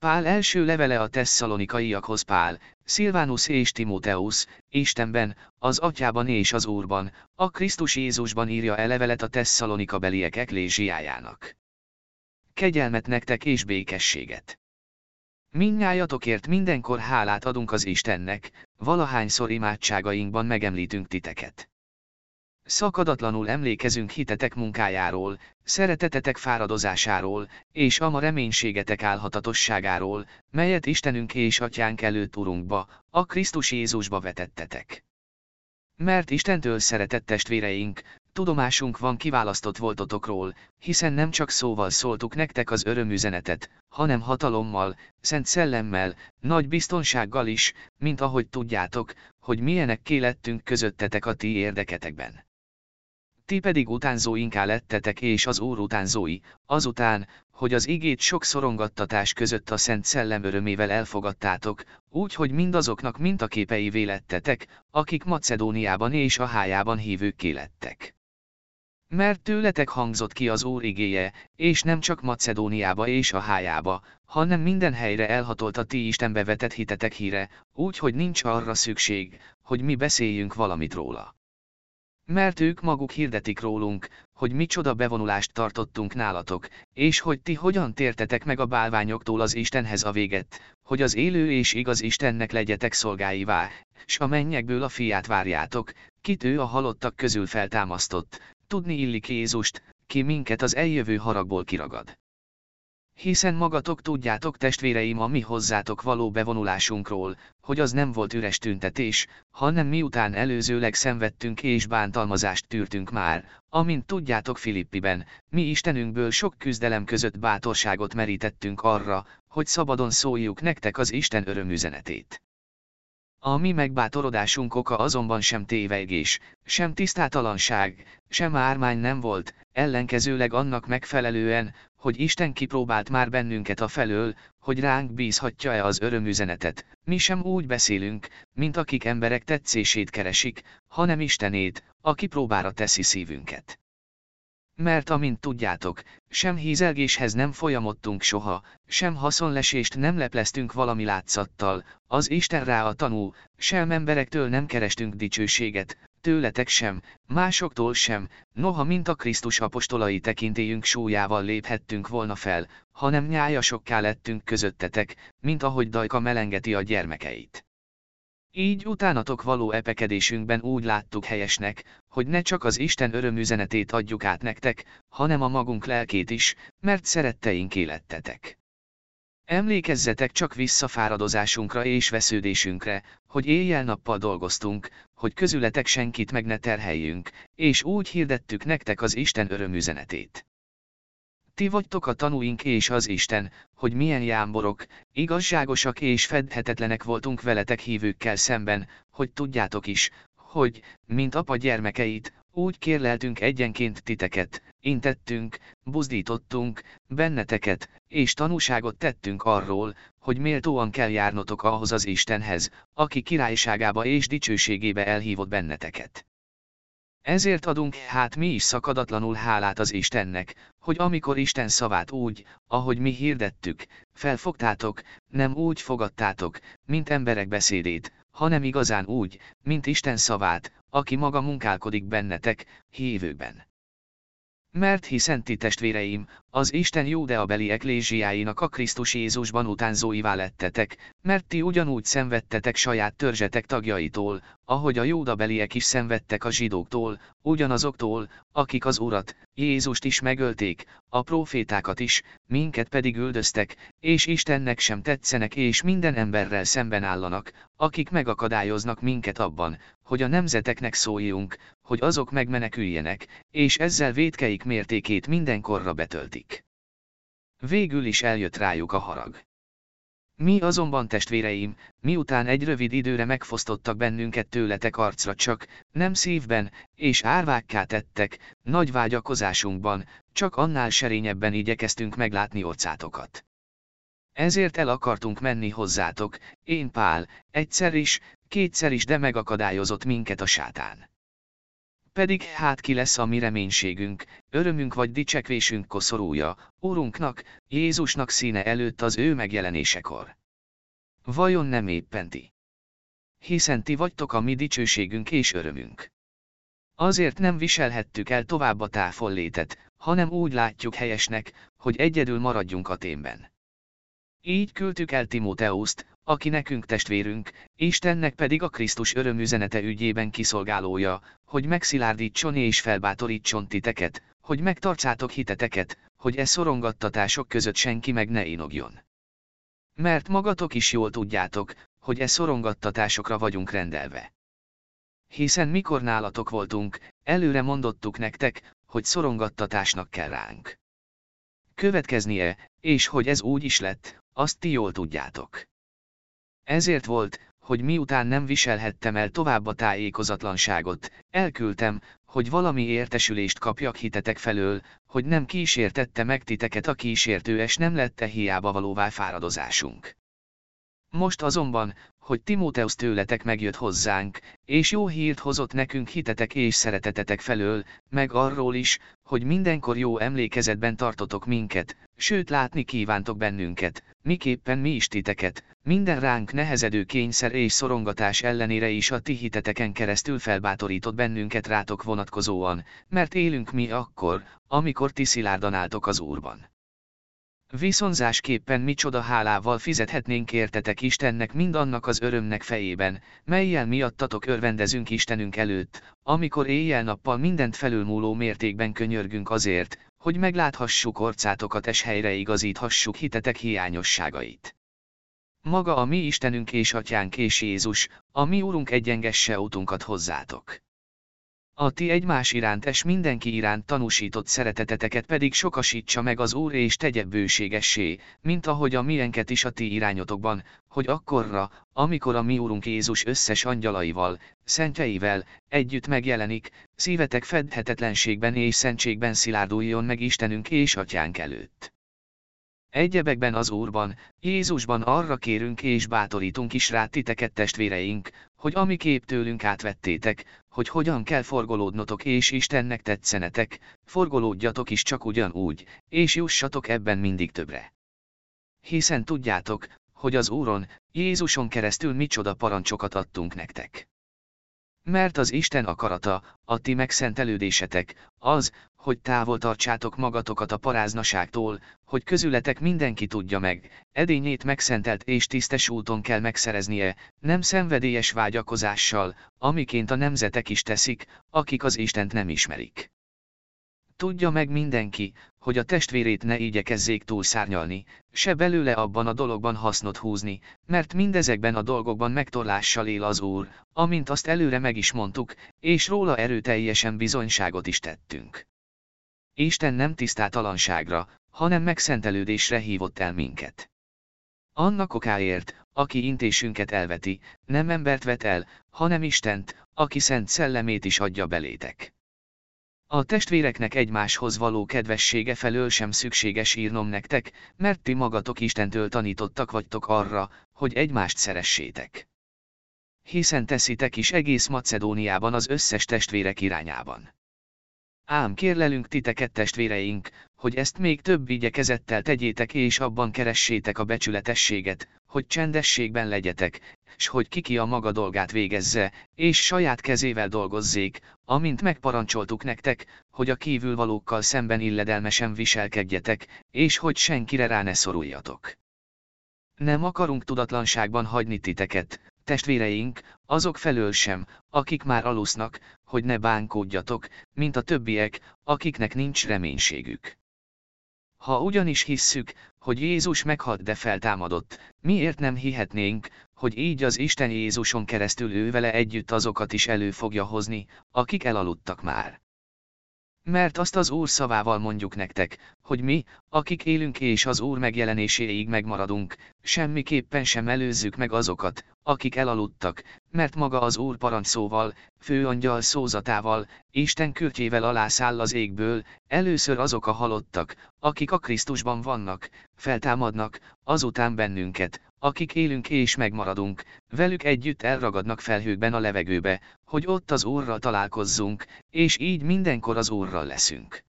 Pál első levele a tesszalonikaiakhoz Pál, Szilvánus és Timóteusz, Istenben, az Atyában és az Úrban, a Krisztus Jézusban írja e levelet a tesszalonika beliek eklésiájának. Kegyelmet nektek és békességet! Minnyájatokért mindenkor hálát adunk az Istennek, valahányszor imádságainkban megemlítünk titeket. Szakadatlanul emlékezünk hitetek munkájáról, szeretetetek fáradozásáról, és ama reménységetek álhatatosságáról, melyet Istenünk és Atyánk előtt Urunkba, a Krisztus Jézusba vetettetek. Mert Istentől szeretett testvéreink, tudomásunk van kiválasztott voltotokról, hiszen nem csak szóval szóltuk nektek az örömüzenetet, hanem hatalommal, szent szellemmel, nagy biztonsággal is, mint ahogy tudjátok, hogy milyenek kélettünk közöttetek a ti érdeketekben. Ti pedig utánzóinká lettetek és az Úr utánzói, azután, hogy az igét sok szorongattatás között a Szent Szellem örömével elfogadtátok, úgy, hogy mindazoknak mintaképei vélettetek, akik Macedóniában és a hájában hívőkké lettek. Mert tőletek hangzott ki az Úr igéje, és nem csak Macedóniába és a hájába, hanem minden helyre elhatolt a ti Istenbe vetett hitetek híre, úgy, hogy nincs arra szükség, hogy mi beszéljünk valamit róla. Mert ők maguk hirdetik rólunk, hogy micsoda bevonulást tartottunk nálatok, és hogy ti hogyan tértetek meg a bálványoktól az Istenhez a véget, hogy az élő és igaz Istennek legyetek szolgáivá, s a mennyekből a fiát várjátok, kit ő a halottak közül feltámasztott, tudni illik Jézust, ki minket az eljövő haragból kiragad. Hiszen magatok tudjátok testvéreim a mi hozzátok való bevonulásunkról, hogy az nem volt üres tüntetés, hanem miután előzőleg szenvedtünk és bántalmazást tűrtünk már, amint tudjátok Filippiben, mi Istenünkből sok küzdelem között bátorságot merítettünk arra, hogy szabadon szóljuk nektek az Isten örömüzenetét. A mi megbátorodásunk oka azonban sem tévegés, sem tisztátalanság, sem ármány nem volt, ellenkezőleg annak megfelelően, hogy Isten kipróbált már bennünket a felől, hogy ránk bízhatja-e az örömüzenetet, mi sem úgy beszélünk, mint akik emberek tetszését keresik, hanem Istenét, aki próbára teszi szívünket. Mert amint tudjátok, sem hízelgéshez nem folyamodtunk soha, sem haszonlesést nem lepleztünk valami látszattal, az Isten rá a tanú, sem emberektől nem kerestünk dicsőséget, tőletek sem, másoktól sem, noha mint a Krisztus apostolai tekintélyünk súlyával léphettünk volna fel, hanem nyájasokká lettünk közöttetek, mint ahogy Dajka melengeti a gyermekeit. Így utánatok való epekedésünkben úgy láttuk helyesnek, hogy ne csak az Isten örömüzenetét adjuk át nektek, hanem a magunk lelkét is, mert szeretteink élettetek. Emlékezzetek csak visszafáradozásunkra és vesződésünkre, hogy éjjel-nappal dolgoztunk, hogy közületek senkit meg ne terheljünk, és úgy hirdettük nektek az Isten örömüzenetét. Ti vagytok a tanúink és az Isten, hogy milyen jámborok, igazságosak és fedhetetlenek voltunk veletek hívőkkel szemben, hogy tudjátok is, hogy, mint apa gyermekeit, úgy kérleltünk egyenként titeket, intettünk, buzdítottunk, benneteket, és tanúságot tettünk arról, hogy méltóan kell járnotok ahhoz az Istenhez, aki királyságába és dicsőségébe elhívott benneteket. Ezért adunk hát mi is szakadatlanul hálát az Istennek, hogy amikor Isten szavát úgy, ahogy mi hirdettük, felfogtátok, nem úgy fogadtátok, mint emberek beszédét, hanem igazán úgy, mint Isten szavát, aki maga munkálkodik bennetek, hívőkben. Mert hiszen ti testvéreim, az Isten Júdeabeli eklésiáinak a Krisztus Jézusban utánzóivá lettetek, mert ti ugyanúgy szenvedtetek saját törzsetek tagjaitól, ahogy a Júdabeliek is szenvedtek a zsidóktól, ugyanazoktól, akik az Urat, Jézust is megölték, a profétákat is, minket pedig üldöztek, és Istennek sem tetszenek és minden emberrel szemben állanak, akik megakadályoznak minket abban, hogy a nemzeteknek szóljunk, hogy azok megmeneküljenek, és ezzel védkeik mértékét mindenkorra betöltik. Végül is eljött rájuk a harag. Mi azonban testvéreim, miután egy rövid időre megfosztottak bennünket tőletek arcra csak, nem szívben, és árvákká tettek, nagy vágyakozásunkban, csak annál serényebben igyekeztünk meglátni orcátokat. Ezért el akartunk menni hozzátok, én Pál, egyszer is, kétszer is de megakadályozott minket a sátán. Pedig hát ki lesz a mi reménységünk, örömünk vagy dicsekvésünk koszorúja, Úrunknak, Jézusnak színe előtt az ő megjelenésekor. Vajon nem éppen ti? Hiszen ti vagytok a mi dicsőségünk és örömünk. Azért nem viselhettük el tovább a távollétet, hanem úgy látjuk helyesnek, hogy egyedül maradjunk a témben. Így küldtük el Timóteuszt, aki nekünk testvérünk, Istennek pedig a Krisztus örömüzenete ügyében kiszolgálója, hogy megszilárdítson és felbátorítson titeket, hogy megtartsátok hiteteket, hogy e szorongattatások között senki meg ne inogjon. Mert magatok is jól tudjátok, hogy e szorongattatásokra vagyunk rendelve. Hiszen mikor nálatok voltunk, előre mondottuk nektek, hogy szorongattatásnak kell ránk. Következnie, és hogy ez úgy is lett, azt ti jól tudjátok. Ezért volt, hogy miután nem viselhettem el tovább a tájékozatlanságot, elküldtem, hogy valami értesülést kapjak hitetek felől, hogy nem kísértette meg titeket a kísértőes nem lette hiába valóvá fáradozásunk. Most azonban, hogy Timóteusz tőletek megjött hozzánk, és jó hírt hozott nekünk hitetek és szeretetetek felől, meg arról is, hogy mindenkor jó emlékezetben tartotok minket, sőt látni kívántok bennünket, miképpen mi is titeket, minden ránk nehezedő kényszer és szorongatás ellenére is a ti hiteteken keresztül felbátorított bennünket rátok vonatkozóan, mert élünk mi akkor, amikor ti szilárdan álltok az Úrban. Viszonzásképpen micsoda hálával fizethetnénk értetek Istennek mindannak az örömnek fejében, melyel miattatok örvendezünk Istenünk előtt, amikor éjjel-nappal mindent felülmúló mértékben könyörgünk azért, hogy megláthassuk orcátokat és helyre igazíthassuk hitetek hiányosságait. Maga a mi Istenünk és Atyánk és Jézus, a mi Úrunk egyengesse utunkat hozzátok. A ti egymás iránt és mindenki iránt tanúsított szereteteteket pedig sokasítsa meg az Úr és tegye bőségessé, mint ahogy a mienket is a ti irányotokban, hogy akkorra, amikor a mi Úrunk Jézus összes angyalaival, szentjeivel, együtt megjelenik, szívetek fedhetetlenségben és szentségben szilárduljon meg Istenünk és Atyánk előtt. Egyebekben az Úrban, Jézusban arra kérünk és bátorítunk is rá titeket testvéreink, hogy amiképp tőlünk átvettétek, hogy hogyan kell forgolódnotok és Istennek tetszenetek, forgolódjatok is csak ugyanúgy, és jussatok ebben mindig többre. Hiszen tudjátok, hogy az Úron, Jézuson keresztül micsoda parancsokat adtunk nektek. Mert az Isten akarata, a ti megszentelődésetek, az, hogy távol tartsátok magatokat a paráznaságtól, hogy közületek mindenki tudja meg, edényét megszentelt és tisztes úton kell megszereznie, nem szenvedélyes vágyakozással, amiként a nemzetek is teszik, akik az Istent nem ismerik. Tudja meg mindenki, hogy a testvérét ne igyekezzék túlszárnyalni, se belőle abban a dologban hasznot húzni, mert mindezekben a dolgokban megtorlással él az Úr, amint azt előre meg is mondtuk, és róla erőteljesen bizonyságot is tettünk. Isten nem tisztátalanságra, hanem megszentelődésre hívott el minket. Annak okáért, aki intésünket elveti, nem embert vet el, hanem Istent, aki szent szellemét is adja belétek. A testvéreknek egymáshoz való kedvessége felől sem szükséges írnom nektek, mert ti magatok Istentől tanítottak vagytok arra, hogy egymást szeressétek. Hiszen teszitek is egész Macedóniában az összes testvérek irányában. Ám kérlelünk titeket testvéreink, hogy ezt még több igyekezettel tegyétek és abban keressétek a becsületességet, hogy csendességben legyetek, s hogy kiki a maga dolgát végezze, és saját kezével dolgozzék, amint megparancsoltuk nektek, hogy a kívülvalókkal szemben illedelmesen viselkedjetek, és hogy senkire rá ne szoruljatok. Nem akarunk tudatlanságban hagyni titeket, testvéreink, azok felől sem, akik már alusznak, hogy ne bánkódjatok, mint a többiek, akiknek nincs reménységük. Ha ugyanis hisszük, hogy Jézus meghalt de feltámadott, miért nem hihetnénk, hogy így az Isten Jézuson keresztül ő vele együtt azokat is elő fogja hozni, akik elaludtak már. Mert azt az Úr szavával mondjuk nektek, hogy mi, akik élünk és az Úr megjelenéséig megmaradunk, semmiképpen sem előzzük meg azokat, akik elaludtak, mert maga az Úr parancsszóval, főangyal szózatával, Isten kürtjével alászáll az égből, először azok a halottak, akik a Krisztusban vannak, feltámadnak, azután bennünket, akik élünk és megmaradunk, velük együtt elragadnak felhőkben a levegőbe, hogy ott az Úrral találkozzunk, és így mindenkor az Úrral leszünk.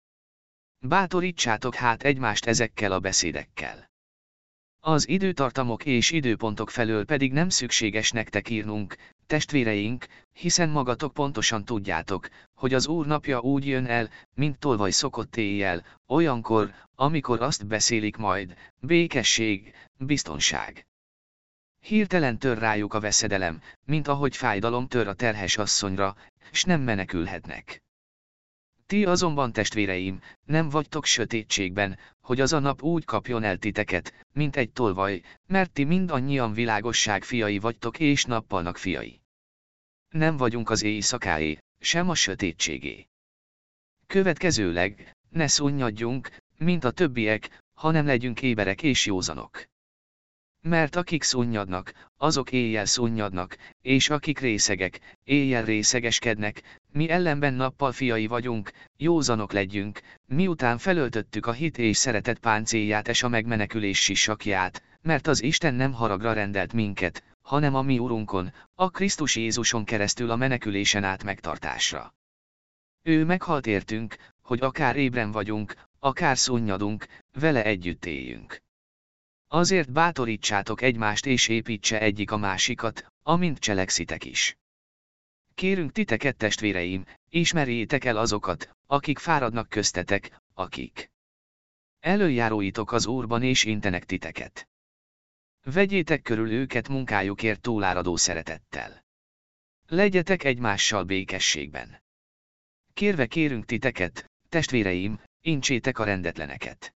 Bátorítsátok hát egymást ezekkel a beszédekkel. Az időtartamok és időpontok felől pedig nem szükséges nektek írnunk, testvéreink, hiszen magatok pontosan tudjátok, hogy az Úr napja úgy jön el, mint tolvaj szokott éjjel, olyankor, amikor azt beszélik majd, békesség, biztonság. Hirtelen tör rájuk a veszedelem, mint ahogy fájdalom tör a terhes asszonyra, s nem menekülhetnek. Ti azonban testvéreim, nem vagytok sötétségben, hogy az a nap úgy kapjon el titeket, mint egy tolvaj, mert ti mindannyian világosság fiai vagytok és nappalnak fiai. Nem vagyunk az éjszakáé, sem a sötétségé. Következőleg, ne szunnyadjunk, mint a többiek, hanem legyünk éberek és józanok. Mert akik szunnyadnak, azok éjjel szunnyadnak, és akik részegek, éjjel részegeskednek, mi ellenben nappal fiai vagyunk, józanok legyünk, miután felöltöttük a hit és szeretet páncélját és a megmenekülés sisakját, mert az Isten nem haragra rendelt minket, hanem a mi Urunkon, a Krisztus Jézuson keresztül a menekülésen át megtartásra. Ő meghalt értünk, hogy akár ébren vagyunk, akár szunnyadunk, vele együtt éljünk. Azért bátorítsátok egymást és építse egyik a másikat, amint cselekszitek is. Kérünk titeket testvéreim, ismerjétek el azokat, akik fáradnak köztetek, akik előjáróitok az Úrban és intenek titeket. Vegyétek körül őket munkájukért túláradó szeretettel. Legyetek egymással békességben. Kérve kérünk titeket, testvéreim, incsétek a rendetleneket.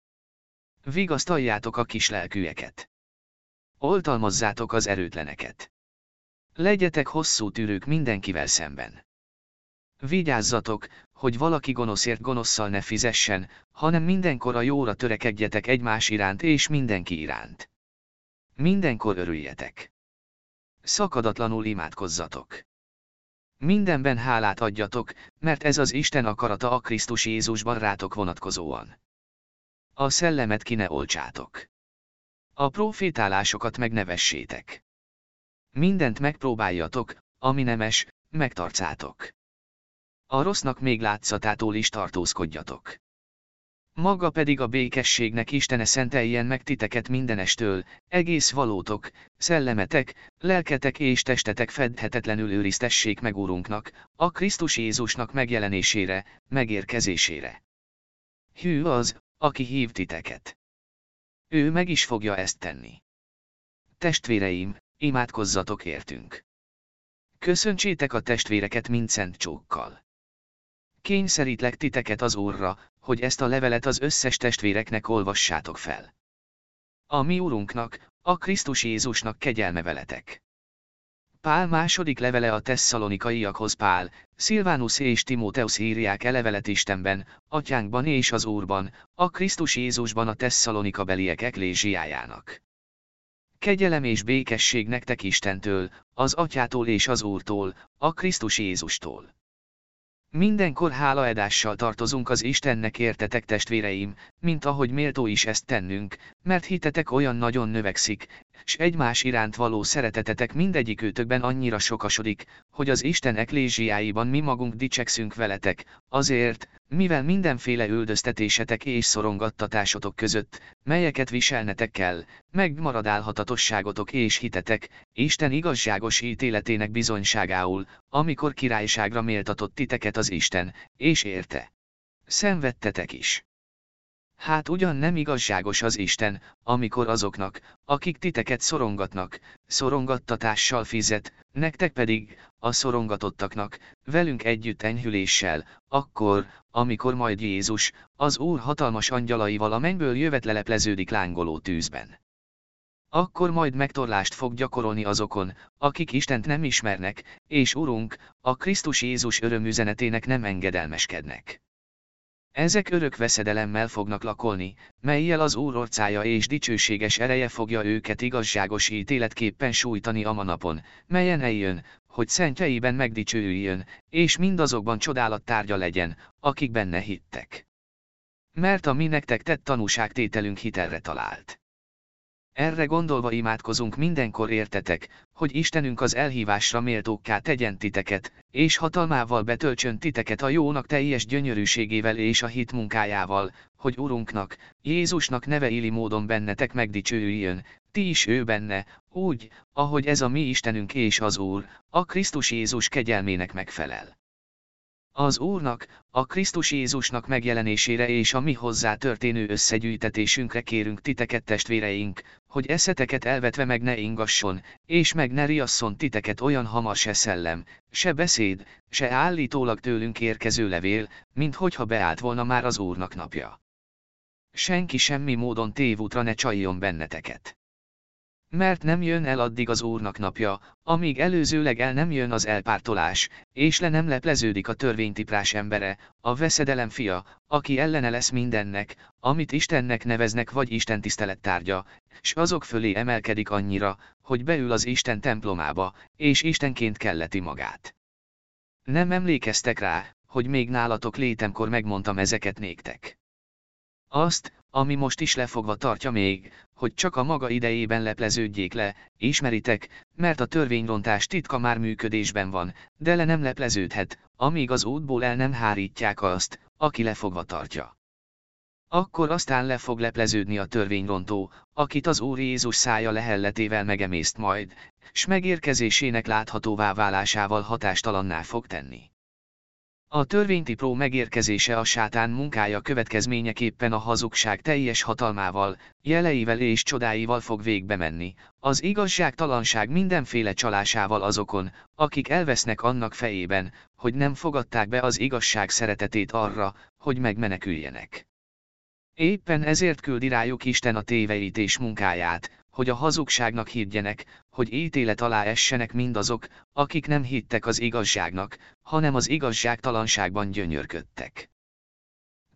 Vigasztaljátok a kislelkűeket. Oltalmazzátok az erőtleneket. Legyetek hosszú tűrők mindenkivel szemben. Vigyázzatok, hogy valaki gonoszért gonoszszal ne fizessen, hanem mindenkor a jóra törekedjetek egymás iránt és mindenki iránt. Mindenkor örüljetek. Szakadatlanul imádkozzatok. Mindenben hálát adjatok, mert ez az Isten akarata a Krisztus Jézusban rátok vonatkozóan. A szellemet ki ne olcsátok. A profétálásokat megnevessétek. Mindent megpróbáljatok, ami nemes, megtartszátok. A rossznak még látszatától is tartózkodjatok. Maga pedig a békességnek Istene szenteljen meg titeket mindenestől, egész valótok, szellemetek, lelketek és testetek fedhetetlenül őriztessék meg Úrunknak, a Krisztus Jézusnak megjelenésére, megérkezésére. Hű az, aki hív titeket. Ő meg is fogja ezt tenni. Testvéreim, imádkozzatok értünk. Köszöntsétek a testvéreket mind szent csókkal. Kényszerítlek titeket az Úrra, hogy ezt a levelet az összes testvéreknek olvassátok fel. A mi Urunknak, a Krisztus Jézusnak kegyelme veletek. Pál második levele a tesszalonikaiakhoz Pál, Szilvánus és Timóteusz írják elevelet Istenben, atyánkban és az Úrban, a Krisztus Jézusban a tesszalonika beliek eklésiájának. Kegyelem és békesség nektek Istentől, az atyától és az Úrtól, a Krisztus Jézustól. Mindenkor hálaedással tartozunk az Istennek értetek testvéreim, mint ahogy méltó is ezt tennünk, mert hitetek olyan nagyon növekszik, s egymás iránt való szeretetetek mindegyik őtökben annyira sokasodik, hogy az Isten eklésiáiban mi magunk dicsekszünk veletek, azért, mivel mindenféle üldöztetésetek és szorongattatásotok között, melyeket viselnetek kell, megmaradálhatatosságotok és hitetek, Isten igazságos ítéletének bizonyságául, amikor királyságra méltatott titeket az Isten, és érte. Szenvedtetek is. Hát ugyan nem igazságos az Isten, amikor azoknak, akik titeket szorongatnak, szorongattatással fizet, nektek pedig, a szorongatottaknak, velünk együtt enyhüléssel, akkor, amikor majd Jézus, az Úr hatalmas angyalaival a mennyből jövet lelepleződik lángoló tűzben. Akkor majd megtorlást fog gyakorolni azokon, akik Istent nem ismernek, és Urunk, a Krisztus Jézus örömüzenetének nem engedelmeskednek. Ezek örök veszedelemmel fognak lakolni, melyel az Úr orcája és dicsőséges ereje fogja őket igazságos ítéletképpen sújtani a manapon, melyen eljön, hogy szentjeiben megdicsőüljön, és mindazokban csodálat tárgya legyen, akik benne hittek. Mert a mi nektek tett tanúságtételünk hitelre talált. Erre gondolva imádkozunk mindenkor értetek, hogy Istenünk az elhívásra méltókká tegyen titeket, és hatalmával betöltsön titeket a jónak teljes gyönyörűségével és a hit munkájával, hogy Urunknak, Jézusnak neve éli módon bennetek megdicsőüljön, ti is ő benne, úgy, ahogy ez a mi Istenünk és az Úr, a Krisztus Jézus kegyelmének megfelel. Az Úrnak, a Krisztus Jézusnak megjelenésére és a mi hozzá történő összegyűjtetésünkre kérünk titeket testvéreink, hogy eszeteket elvetve meg ne ingasson, és meg ne riasszon titeket olyan hamar se szellem, se beszéd, se állítólag tőlünk érkező levél, mint hogyha beállt volna már az Úrnak napja. Senki semmi módon tévútra ne csaljon benneteket. Mert nem jön el addig az Úrnak napja, amíg előzőleg el nem jön az elpártolás, és le nem lepleződik a törvénytiprás embere, a veszedelem fia, aki ellene lesz mindennek, amit Istennek neveznek vagy Isten tisztelet tárgya, s azok fölé emelkedik annyira, hogy beül az Isten templomába, és Istenként kelleti magát. Nem emlékeztek rá, hogy még nálatok létemkor megmondtam ezeket néktek. Azt, ami most is lefogva tartja még, hogy csak a maga idejében lepleződjék le, ismeritek, mert a törvényrontás titka már működésben van, de le nem lepleződhet, amíg az útból el nem hárítják azt, aki lefogva tartja. Akkor aztán le fog lepleződni a törvényrontó, akit az Úr Jézus szája lehelletével megemészt majd, s megérkezésének láthatóvá válásával hatástalanná fog tenni. A törvénytipró megérkezése a sátán munkája következményeképpen a hazugság teljes hatalmával, jeleivel és csodáival fog végbe menni, az igazságtalanság mindenféle csalásával azokon, akik elvesznek annak fejében, hogy nem fogadták be az igazság szeretetét arra, hogy megmeneküljenek. Éppen ezért küldi rájuk Isten a téveítés munkáját, hogy a hazugságnak higgyenek, hogy ítélet alá essenek mindazok, akik nem hittek az igazságnak, hanem az igazságtalanságban gyönyörködtek.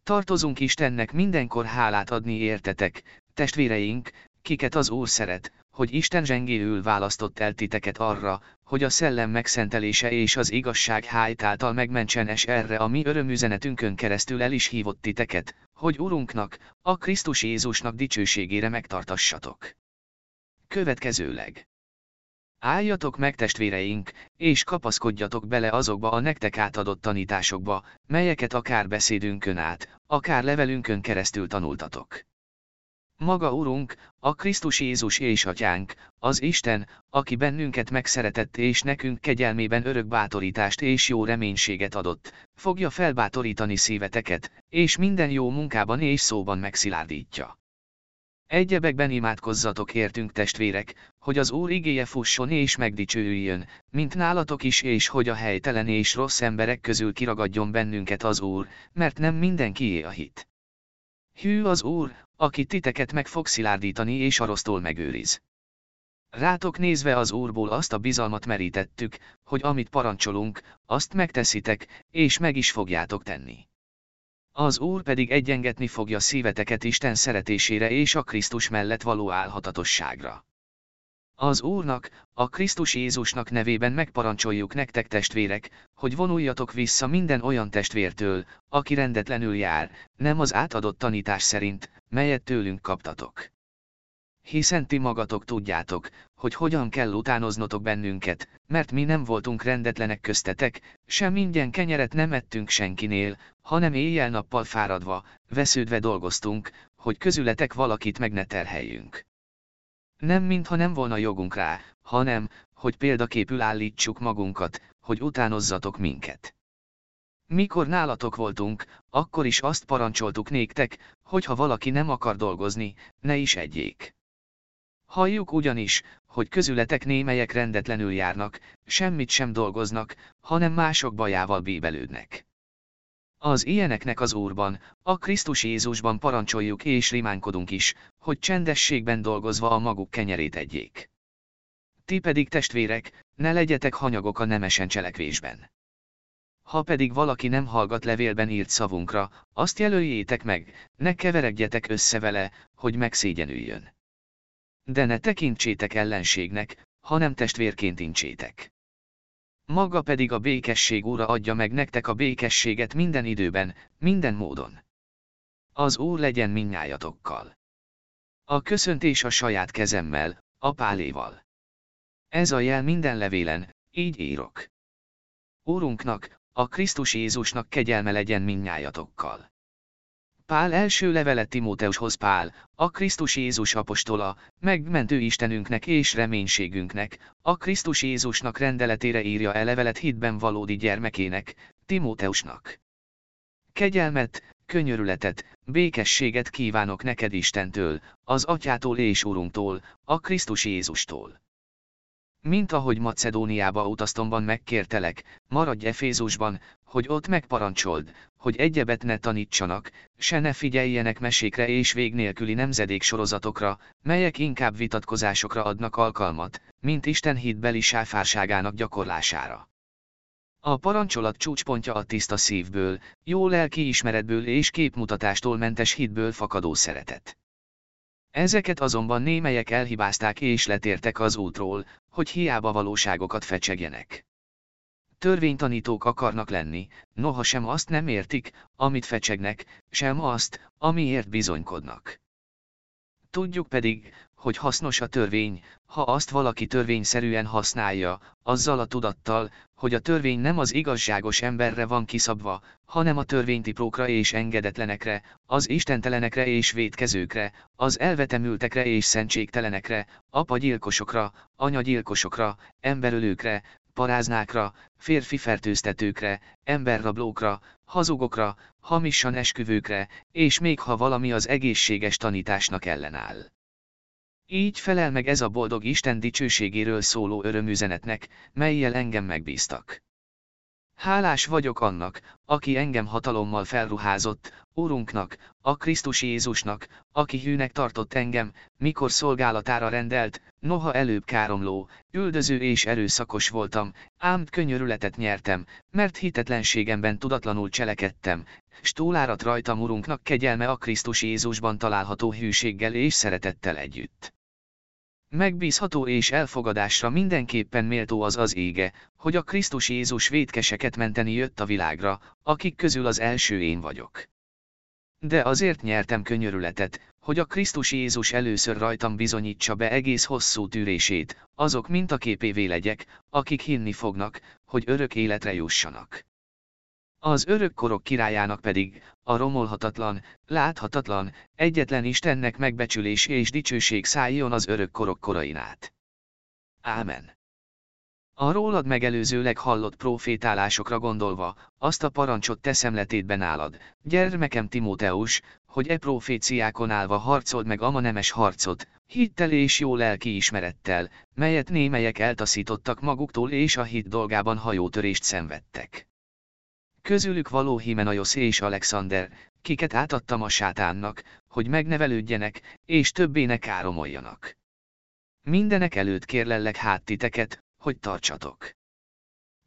Tartozunk Istennek mindenkor hálát adni értetek, testvéreink, kiket az Úr szeret, hogy Isten zsengéül választott el titeket arra, hogy a szellem megszentelése és az igazság hájt által megmentsen es erre a mi örömüzenetünkön keresztül el is hívott titeket, hogy Urunknak, a Krisztus Jézusnak dicsőségére megtartassatok. Következőleg. Álljatok meg testvéreink, és kapaszkodjatok bele azokba a nektek átadott tanításokba, melyeket akár beszédünkön át, akár levelünkön keresztül tanultatok. Maga Urunk, a Krisztus Jézus és Atyánk, az Isten, aki bennünket megszeretett és nekünk kegyelmében örök bátorítást és jó reménységet adott, fogja felbátorítani szíveteket, és minden jó munkában és szóban megszilárdítja. Egyebekben imádkozzatok értünk testvérek, hogy az Úr igéje fusson és megdicsőüljön, mint nálatok is és hogy a helytelen és rossz emberek közül kiragadjon bennünket az Úr, mert nem mindenkié a hit. Hű az Úr, aki titeket meg fog szilárdítani és a rossztól megőriz. Rátok nézve az Úrból azt a bizalmat merítettük, hogy amit parancsolunk, azt megteszitek, és meg is fogjátok tenni. Az Úr pedig egyengetni fogja szíveteket Isten szeretésére és a Krisztus mellett való álhatatosságra. Az Úrnak, a Krisztus Jézusnak nevében megparancsoljuk nektek testvérek, hogy vonuljatok vissza minden olyan testvértől, aki rendetlenül jár, nem az átadott tanítás szerint, melyet tőlünk kaptatok. Hiszen ti magatok tudjátok, hogy hogyan kell utánoznotok bennünket, mert mi nem voltunk rendetlenek köztetek, sem ingyen kenyeret nem ettünk senkinél, hanem éjjel-nappal fáradva, vesződve dolgoztunk, hogy közületek valakit meg ne terheljünk. Nem mintha nem volna jogunk rá, hanem, hogy példaképül állítsuk magunkat, hogy utánozzatok minket. Mikor nálatok voltunk, akkor is azt parancsoltuk néktek, hogy ha valaki nem akar dolgozni, ne is egyék. Halljuk ugyanis, hogy közületek némelyek rendetlenül járnak, semmit sem dolgoznak, hanem mások bajával bíbelődnek. Az ilyeneknek az Úrban, a Krisztus Jézusban parancsoljuk és rimánkodunk is, hogy csendességben dolgozva a maguk kenyerét egyék. Ti pedig testvérek, ne legyetek hanyagok a nemesen cselekvésben. Ha pedig valaki nem hallgat levélben írt szavunkra, azt jelöljétek meg, ne keveregjetek össze vele, hogy megszégyenüljön. De ne tekintsétek ellenségnek, hanem testvérként incsétek. Maga pedig a békesség Úra adja meg nektek a békességet minden időben, minden módon. Az Úr legyen minnyájatokkal. A köszöntés a saját kezemmel, a páléval. Ez a jel minden levélen, így írok. Úrunknak, a Krisztus Jézusnak kegyelme legyen minnyájatokkal. Pál első levele Timóteushoz Pál, a Krisztus Jézus apostola, megmentő Istenünknek és reménységünknek, a Krisztus Jézusnak rendeletére írja el levelet hitben valódi gyermekének, Timóteusnak. Kegyelmet, könyörületet, békességet kívánok neked Istentől, az Atyától és Urunktól, a Krisztus Jézustól. Mint ahogy Macedóniába utaztomban megkértelek, maradj Efézusban, hogy ott megparancsold, hogy egyebet ne tanítsanak, se ne figyeljenek mesékre és vég nélküli nemzedék sorozatokra, melyek inkább vitatkozásokra adnak alkalmat, mint Isten hitbeli sáfárságának gyakorlására. A parancsolat csúcspontja a tiszta szívből, jó lelki ismeretből és képmutatástól mentes hitből fakadó szeretet. Ezeket azonban némelyek elhibázták és letértek az útról, hogy hiába valóságokat fecsegjenek. Törvénytanítók akarnak lenni, noha sem azt nem értik, amit fecsegnek, sem azt, amiért bizonykodnak. Tudjuk pedig, hogy hasznos a törvény, ha azt valaki törvényszerűen használja, azzal a tudattal, hogy a törvény nem az igazságos emberre van kiszabva, hanem a törvénytiprókra és engedetlenekre, az istentelenekre és védkezőkre, az elvetemültekre és szentségtelenekre, apagyilkosokra, anyagyilkosokra, emberölőkre, paráznákra, férfi fertőztetőkre, emberrablókra, hazugokra, hamisan esküvőkre, és még ha valami az egészséges tanításnak ellenáll. Így felel meg ez a boldog Isten dicsőségéről szóló örömüzenetnek, melyel engem megbíztak. Hálás vagyok annak, aki engem hatalommal felruházott, Úrunknak, a Krisztus Jézusnak, aki hűnek tartott engem, mikor szolgálatára rendelt, noha előbb káromló, üldöző és erőszakos voltam, ám könyörületet nyertem, mert hitetlenségemben tudatlanul cselekedtem, s túlárat rajtam Urunknak kegyelme a Krisztus Jézusban található hűséggel és szeretettel együtt. Megbízható és elfogadásra mindenképpen méltó az az ége, hogy a Krisztus Jézus vétkeseket menteni jött a világra, akik közül az első én vagyok. De azért nyertem könyörületet, hogy a Krisztus Jézus először rajtam bizonyítsa be egész hosszú tűrését, azok mintaképévé legyek, akik hinni fognak, hogy örök életre jussanak. Az örökkorok királyának pedig, a romolhatatlan, láthatatlan, egyetlen Istennek megbecsülés és dicsőség szálljon az örökkorok korain át. Ámen. A rólad megelőzőleg hallott profétálásokra gondolva, azt a parancsot te szemletétben állad, gyermekem Timóteus, hogy e proféciákon állva harcold meg ama nemes harcot, hittel és jó lelki ismerettel, melyet némelyek eltaszítottak maguktól és a hit dolgában hajótörést szenvedtek. Közülük való Himenajos és Alexander, kiket átadtam a sátánnak, hogy megnevelődjenek, és többének áromoljanak. Mindenek előtt kérlellek hát titeket, hogy tartsatok.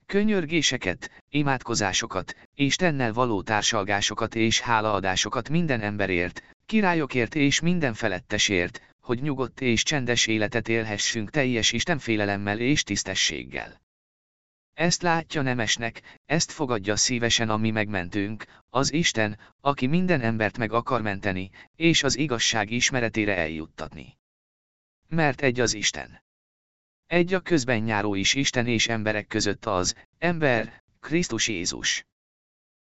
Könyörgéseket, imádkozásokat, Istennel való társalgásokat és hálaadásokat minden emberért, királyokért és minden felettesért, hogy nyugodt és csendes életet élhessünk teljes Istenfélelemmel és tisztességgel. Ezt látja nemesnek, ezt fogadja szívesen a mi megmentőnk, az Isten, aki minden embert meg akar menteni, és az igazság ismeretére eljuttatni. Mert egy az Isten. Egy a közben nyáró is Isten és emberek között az, ember, Krisztus Jézus.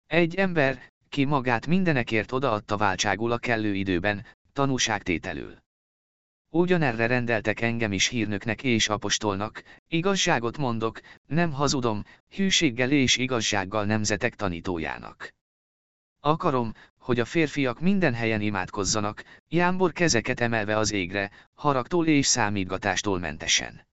Egy ember, ki magát mindenekért odaadta váltságul a kellő időben, tanúságtételül. Ugyanerre rendeltek engem is hírnöknek és apostolnak, igazságot mondok, nem hazudom, hűséggel és igazsággal nemzetek tanítójának. Akarom, hogy a férfiak minden helyen imádkozzanak, jámbor kezeket emelve az égre, haragtól és számítgatástól mentesen.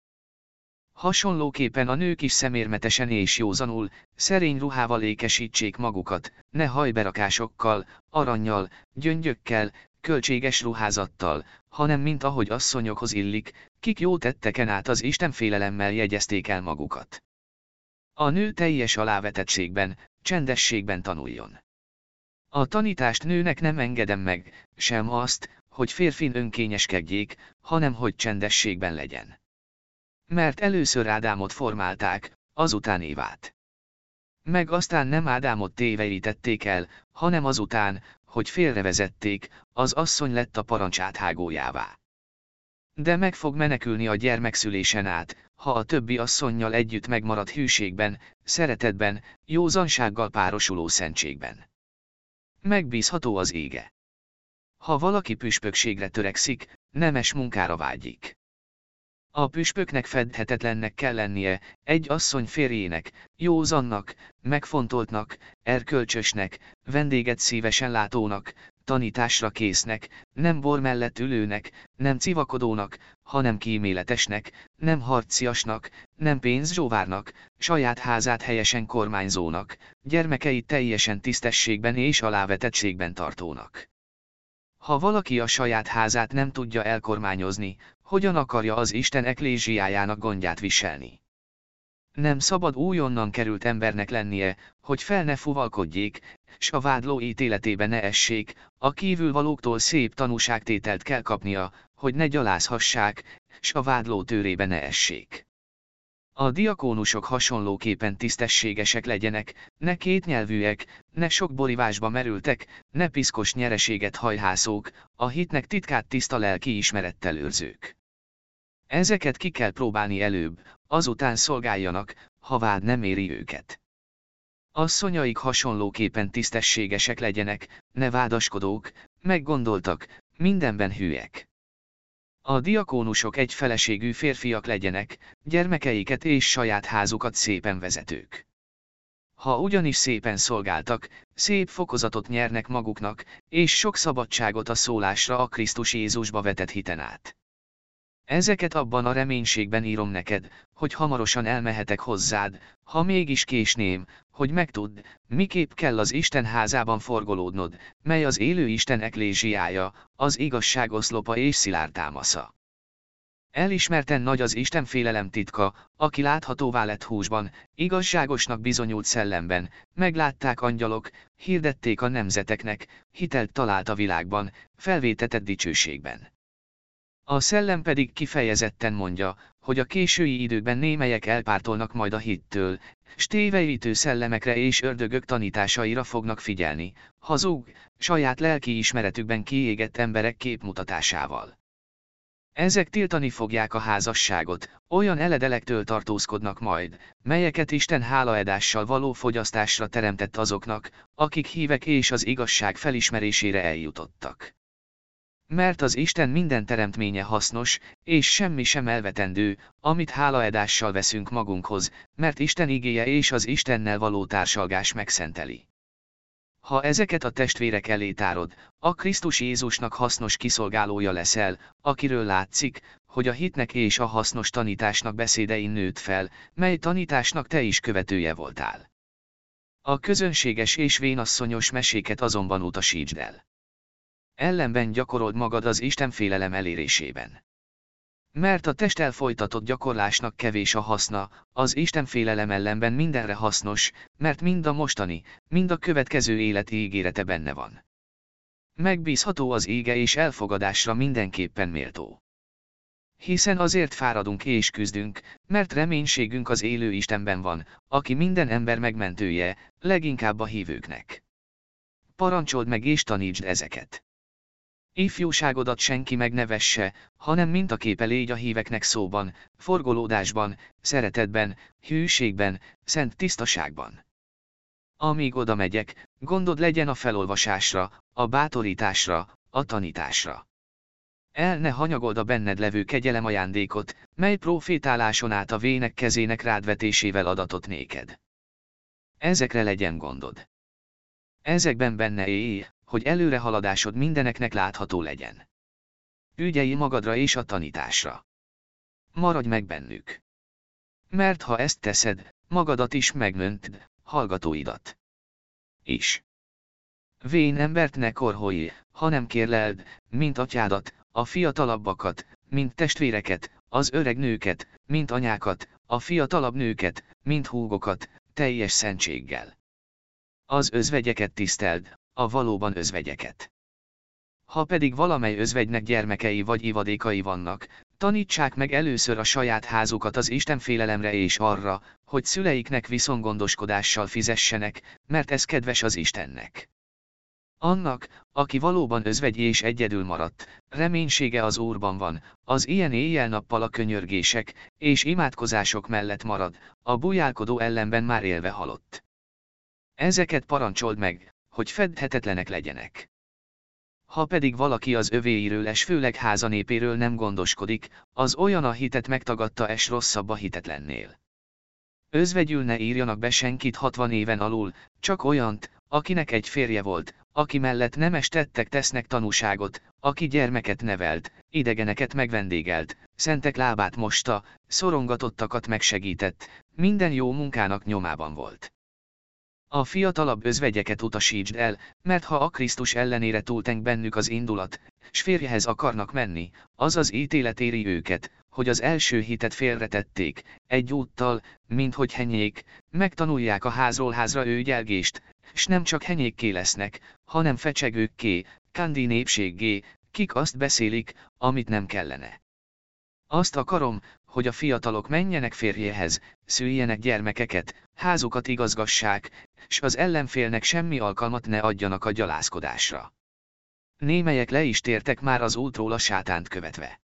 Hasonlóképpen a nők is szemérmetesen és józanul, szerény ruhával ékesítsék magukat, ne hajberakásokkal, aranyjal, gyöngyökkel, költséges ruházattal, hanem mint ahogy asszonyokhoz illik, kik jó tetteken át az Isten félelemmel jegyezték el magukat. A nő teljes alávetettségben, csendességben tanuljon. A tanítást nőnek nem engedem meg, sem azt, hogy férfin önkényeskedjék, hanem hogy csendességben legyen. Mert először Ádámot formálták, azután Évát. Meg aztán nem Ádámot téveítették el, hanem azután, hogy félrevezették, az asszony lett a parancsát hágójává. De meg fog menekülni a gyermekszülésen át, ha a többi asszonnyal együtt megmarad hűségben, szeretetben, józansággal párosuló szentségben. Megbízható az ége. Ha valaki püspökségre törekszik, nemes munkára vágyik. A püspöknek fedhetetlennek kell lennie, egy asszony férjének, józannak, megfontoltnak, erkölcsösnek, vendéget szívesen látónak, tanításra késznek, nem bor mellett ülőnek, nem civakodónak, hanem kíméletesnek, nem harciasnak, nem pénzsóvárnak, saját házát helyesen kormányzónak, gyermekeit teljesen tisztességben és alávetettségben tartónak. Ha valaki a saját házát nem tudja elkormányozni, hogyan akarja az Isten eklésiájának gondját viselni? Nem szabad újonnan került embernek lennie, hogy fel ne fuvalkodjék, s a vádló ítéletébe ne essék, a kívülvalóktól szép tanúságtételt kell kapnia, hogy ne gyalázhassák, s a vádló tőrébe ne essék. A diakónusok hasonlóképpen tisztességesek legyenek, ne kétnyelvűek, ne sok borivásba merültek, ne piszkos nyereséget hajhászók, a hitnek titkát tiszta lelki ismerettel őrzők. Ezeket ki kell próbálni előbb, azután szolgáljanak, ha vád nem éri őket. Asszonyaik hasonlóképpen tisztességesek legyenek, ne vádaskodók, meggondoltak, mindenben hűek. A diakónusok egy feleségű férfiak legyenek, gyermekeiket és saját házukat szépen vezetők. Ha ugyanis szépen szolgáltak, szép fokozatot nyernek maguknak, és sok szabadságot a szólásra a Krisztus Jézusba vetett hiten át. Ezeket abban a reménységben írom neked, hogy hamarosan elmehetek hozzád, ha mégis késném, hogy megtudd, miképp kell az Isten házában forgolódnod, mely az élő Isten eklésiája, az igazság oszlopa és szilárd támasza. Elismerten nagy az Isten félelem titka, aki láthatóvá lett húsban, igazságosnak bizonyult szellemben, meglátták angyalok, hirdették a nemzeteknek, hitelt talált a világban, felvétetett dicsőségben. A szellem pedig kifejezetten mondja, hogy a késői időkben némelyek elpártolnak majd a hittől, s téveítő szellemekre és ördögök tanításaira fognak figyelni, hazug, saját lelki ismeretükben kiégett emberek képmutatásával. Ezek tiltani fogják a házasságot, olyan eledelektől tartózkodnak majd, melyeket Isten hálaedással való fogyasztásra teremtett azoknak, akik hívek és az igazság felismerésére eljutottak. Mert az Isten minden teremtménye hasznos, és semmi sem elvetendő, amit hálaedással veszünk magunkhoz, mert Isten igéje és az Istennel való társalgás megszenteli. Ha ezeket a testvérek elé tárod, a Krisztus Jézusnak hasznos kiszolgálója leszel, akiről látszik, hogy a hitnek és a hasznos tanításnak beszédein nőtt fel, mely tanításnak te is követője voltál. A közönséges és vénasszonyos meséket azonban utasítsd el. Ellenben gyakorold magad az Isten félelem elérésében. Mert a testtel folytatott gyakorlásnak kevés a haszna, az Isten félelem ellenben mindenre hasznos, mert mind a mostani, mind a következő élet ígérete benne van. Megbízható az ége és elfogadásra mindenképpen méltó. Hiszen azért fáradunk és küzdünk, mert reménységünk az élő Istenben van, aki minden ember megmentője, leginkább a hívőknek. Parancsold meg és tanítsd ezeket. Ifjúságodat senki meg ne vesse, hanem mintaképe légy a híveknek szóban, forgolódásban, szeretetben, hűségben, szent tisztaságban. Amíg oda megyek, gondod legyen a felolvasásra, a bátorításra, a tanításra. El ne hanyagold a benned levő kegyelem ajándékot, mely profétáláson át a vének kezének rádvetésével adatot néked. Ezekre legyen gondod. Ezekben benne élj, hogy előrehaladásod mindeneknek látható legyen. Ügyelj magadra és a tanításra. Maradj meg bennük. Mert ha ezt teszed, magadat is megmönted, hallgatóidat. Is. Vén embert ne korholj, hanem kérleld, mint atyádat, a fiatalabbakat, mint testvéreket, az öreg nőket, mint anyákat, a fiatalabb nőket, mint húgokat, teljes szentséggel. Az özvegyeket tiszteld, a valóban özvegyeket. Ha pedig valamely özvegynek gyermekei vagy ivadékai vannak, tanítsák meg először a saját házukat az Isten félelemre és arra, hogy szüleiknek viszongondoskodással fizessenek, mert ez kedves az Istennek. Annak, aki valóban özvegy és egyedül maradt, reménysége az Úrban van, az ilyen éjjel-nappal a könyörgések és imádkozások mellett marad, a bujálkodó ellenben már élve halott. Ezeket parancsold meg, hogy fedhetetlenek legyenek. Ha pedig valaki az övéiről és főleg házanépéről nem gondoskodik, az olyan a hitet megtagadta es rosszabb a hitetlennél. Özvegyül ne írjanak be senkit 60 éven alul, csak olyant, akinek egy férje volt, aki mellett nemes tettek tesznek tanúságot, aki gyermeket nevelt, idegeneket megvendégelt, szentek lábát mosta, szorongatottakat megsegített, minden jó munkának nyomában volt. A fiatalabb özvegyeket utasítsd el, mert ha a Krisztus ellenére túltenk bennük az indulat, s férjehez akarnak menni, az az ítélet éri őket, hogy az első hitet félretették, egy úttal, mint hogy henyék, megtanulják a házról házra ő gyelgést, s nem csak henyékké lesznek, hanem fecsegőkké, kandi népséggé, kik azt beszélik, amit nem kellene. Azt akarom, hogy a fiatalok menjenek férjehez, szüljenek gyermekeket, házukat igazgassák, s az ellenfélnek semmi alkalmat ne adjanak a gyalázkodásra. Némelyek le is tértek már az útról a sátánt követve.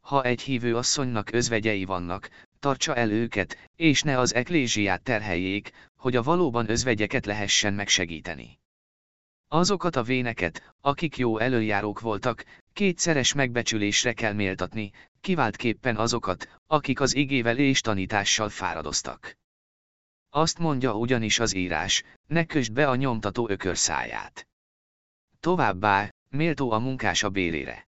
Ha egy hívő asszonynak özvegyei vannak, tartsa el őket, és ne az eklézsiát terheljék, hogy a valóban özvegyeket lehessen megsegíteni. Azokat a véneket, akik jó előjárók voltak, kétszeres megbecsülésre kell méltatni, kiváltképpen azokat, akik az igével és tanítással fáradoztak. Azt mondja ugyanis az írás, ne kösd be a nyomtató ökörszáját. Továbbá, méltó a munkás a bérére.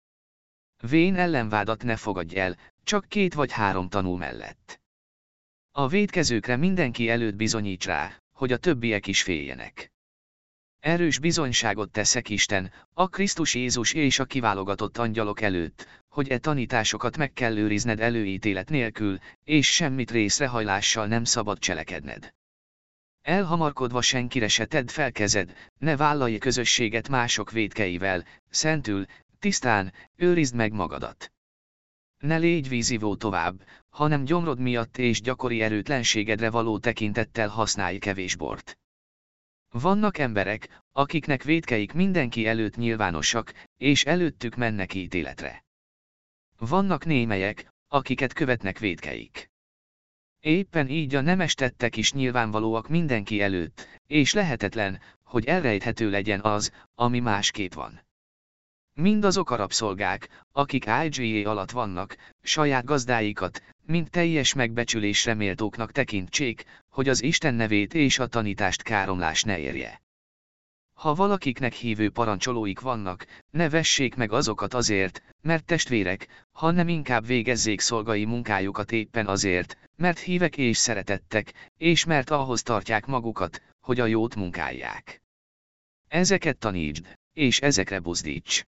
Vén ellenvádat ne fogadj el, csak két vagy három tanú mellett. A védkezőkre mindenki előtt bizonyíts rá, hogy a többiek is féljenek. Erős bizonyságot teszek Isten, a Krisztus Jézus és a kiválogatott angyalok előtt, hogy e tanításokat meg kell őrizned előítélet nélkül, és semmit részrehajlással nem szabad cselekedned. Elhamarkodva senkire se tedd fel kezed, ne vállalj közösséget mások védkeivel, szentül, tisztán, őrizd meg magadat. Ne légy vízivó tovább, hanem gyomrod miatt és gyakori erőtlenségedre való tekintettel használj kevés bort. Vannak emberek, akiknek védkeik mindenki előtt nyilvánosak, és előttük mennek ítéletre. Vannak némelyek, akiket követnek védkeik. Éppen így a nemes tettek is nyilvánvalóak mindenki előtt, és lehetetlen, hogy elrejthető legyen az, ami másképp van. Mindazok a rabszolgák, akik IGA alatt vannak, saját gazdáikat, mint teljes megbecsülésre méltóknak tekintsék, hogy az Isten nevét és a tanítást káromlás ne érje. Ha valakiknek hívő parancsolóik vannak, ne vessék meg azokat azért, mert testvérek, hanem inkább végezzék szolgai munkájukat éppen azért, mert hívek és szeretettek, és mert ahhoz tartják magukat, hogy a jót munkálják. Ezeket tanítsd, és ezekre buzdíts.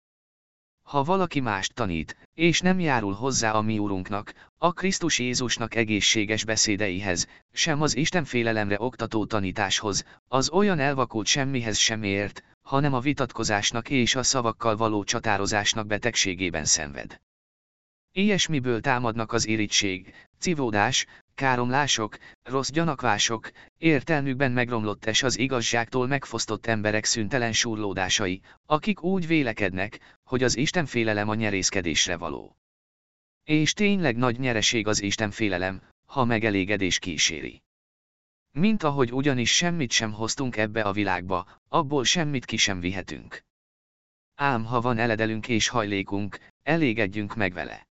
Ha valaki mást tanít, és nem járul hozzá a mi úrunknak, a Krisztus Jézusnak egészséges beszédeihez, sem az Isten félelemre oktató tanításhoz, az olyan elvakult semmihez sem ért, hanem a vitatkozásnak és a szavakkal való csatározásnak betegségében szenved. Ilyesmiből támadnak az irigység, civódás, káromlások, rossz gyanakvások, értelmükben megromlott es az igazságtól megfosztott emberek szüntelen surlódásai, akik úgy vélekednek, hogy az Isten félelem a nyerészkedésre való. És tényleg nagy nyereség az Isten félelem, ha megelégedés kíséri. Mint ahogy ugyanis semmit sem hoztunk ebbe a világba, abból semmit ki sem vihetünk. Ám ha van eledelünk és hajlékunk, elégedjünk meg vele.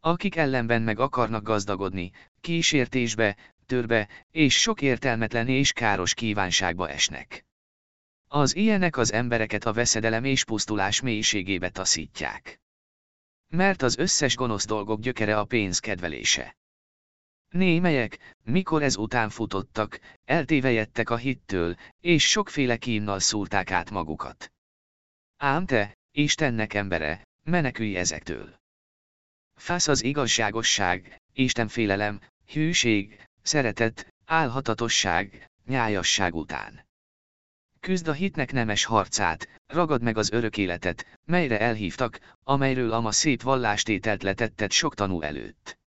Akik ellenben meg akarnak gazdagodni, kísértésbe, törbe, és sok értelmetlen és káros kívánságba esnek. Az ilyenek az embereket a veszedelem és pusztulás mélységébe taszítják. Mert az összes gonosz dolgok gyökere a pénz kedvelése. Némelyek, mikor ez után futottak, eltévejettek a hittől, és sokféle kínnal szúrták át magukat. Ám te, Istennek embere, menekülj ezektől. Fász az igazságosság, Isten félelem, hűség, szeretet, álhatatosság, nyájasság után. Küzd a hitnek nemes harcát, ragad meg az örök életet, melyre elhívtak, amelyről ama szép vallástételt letetted sok tanú előtt.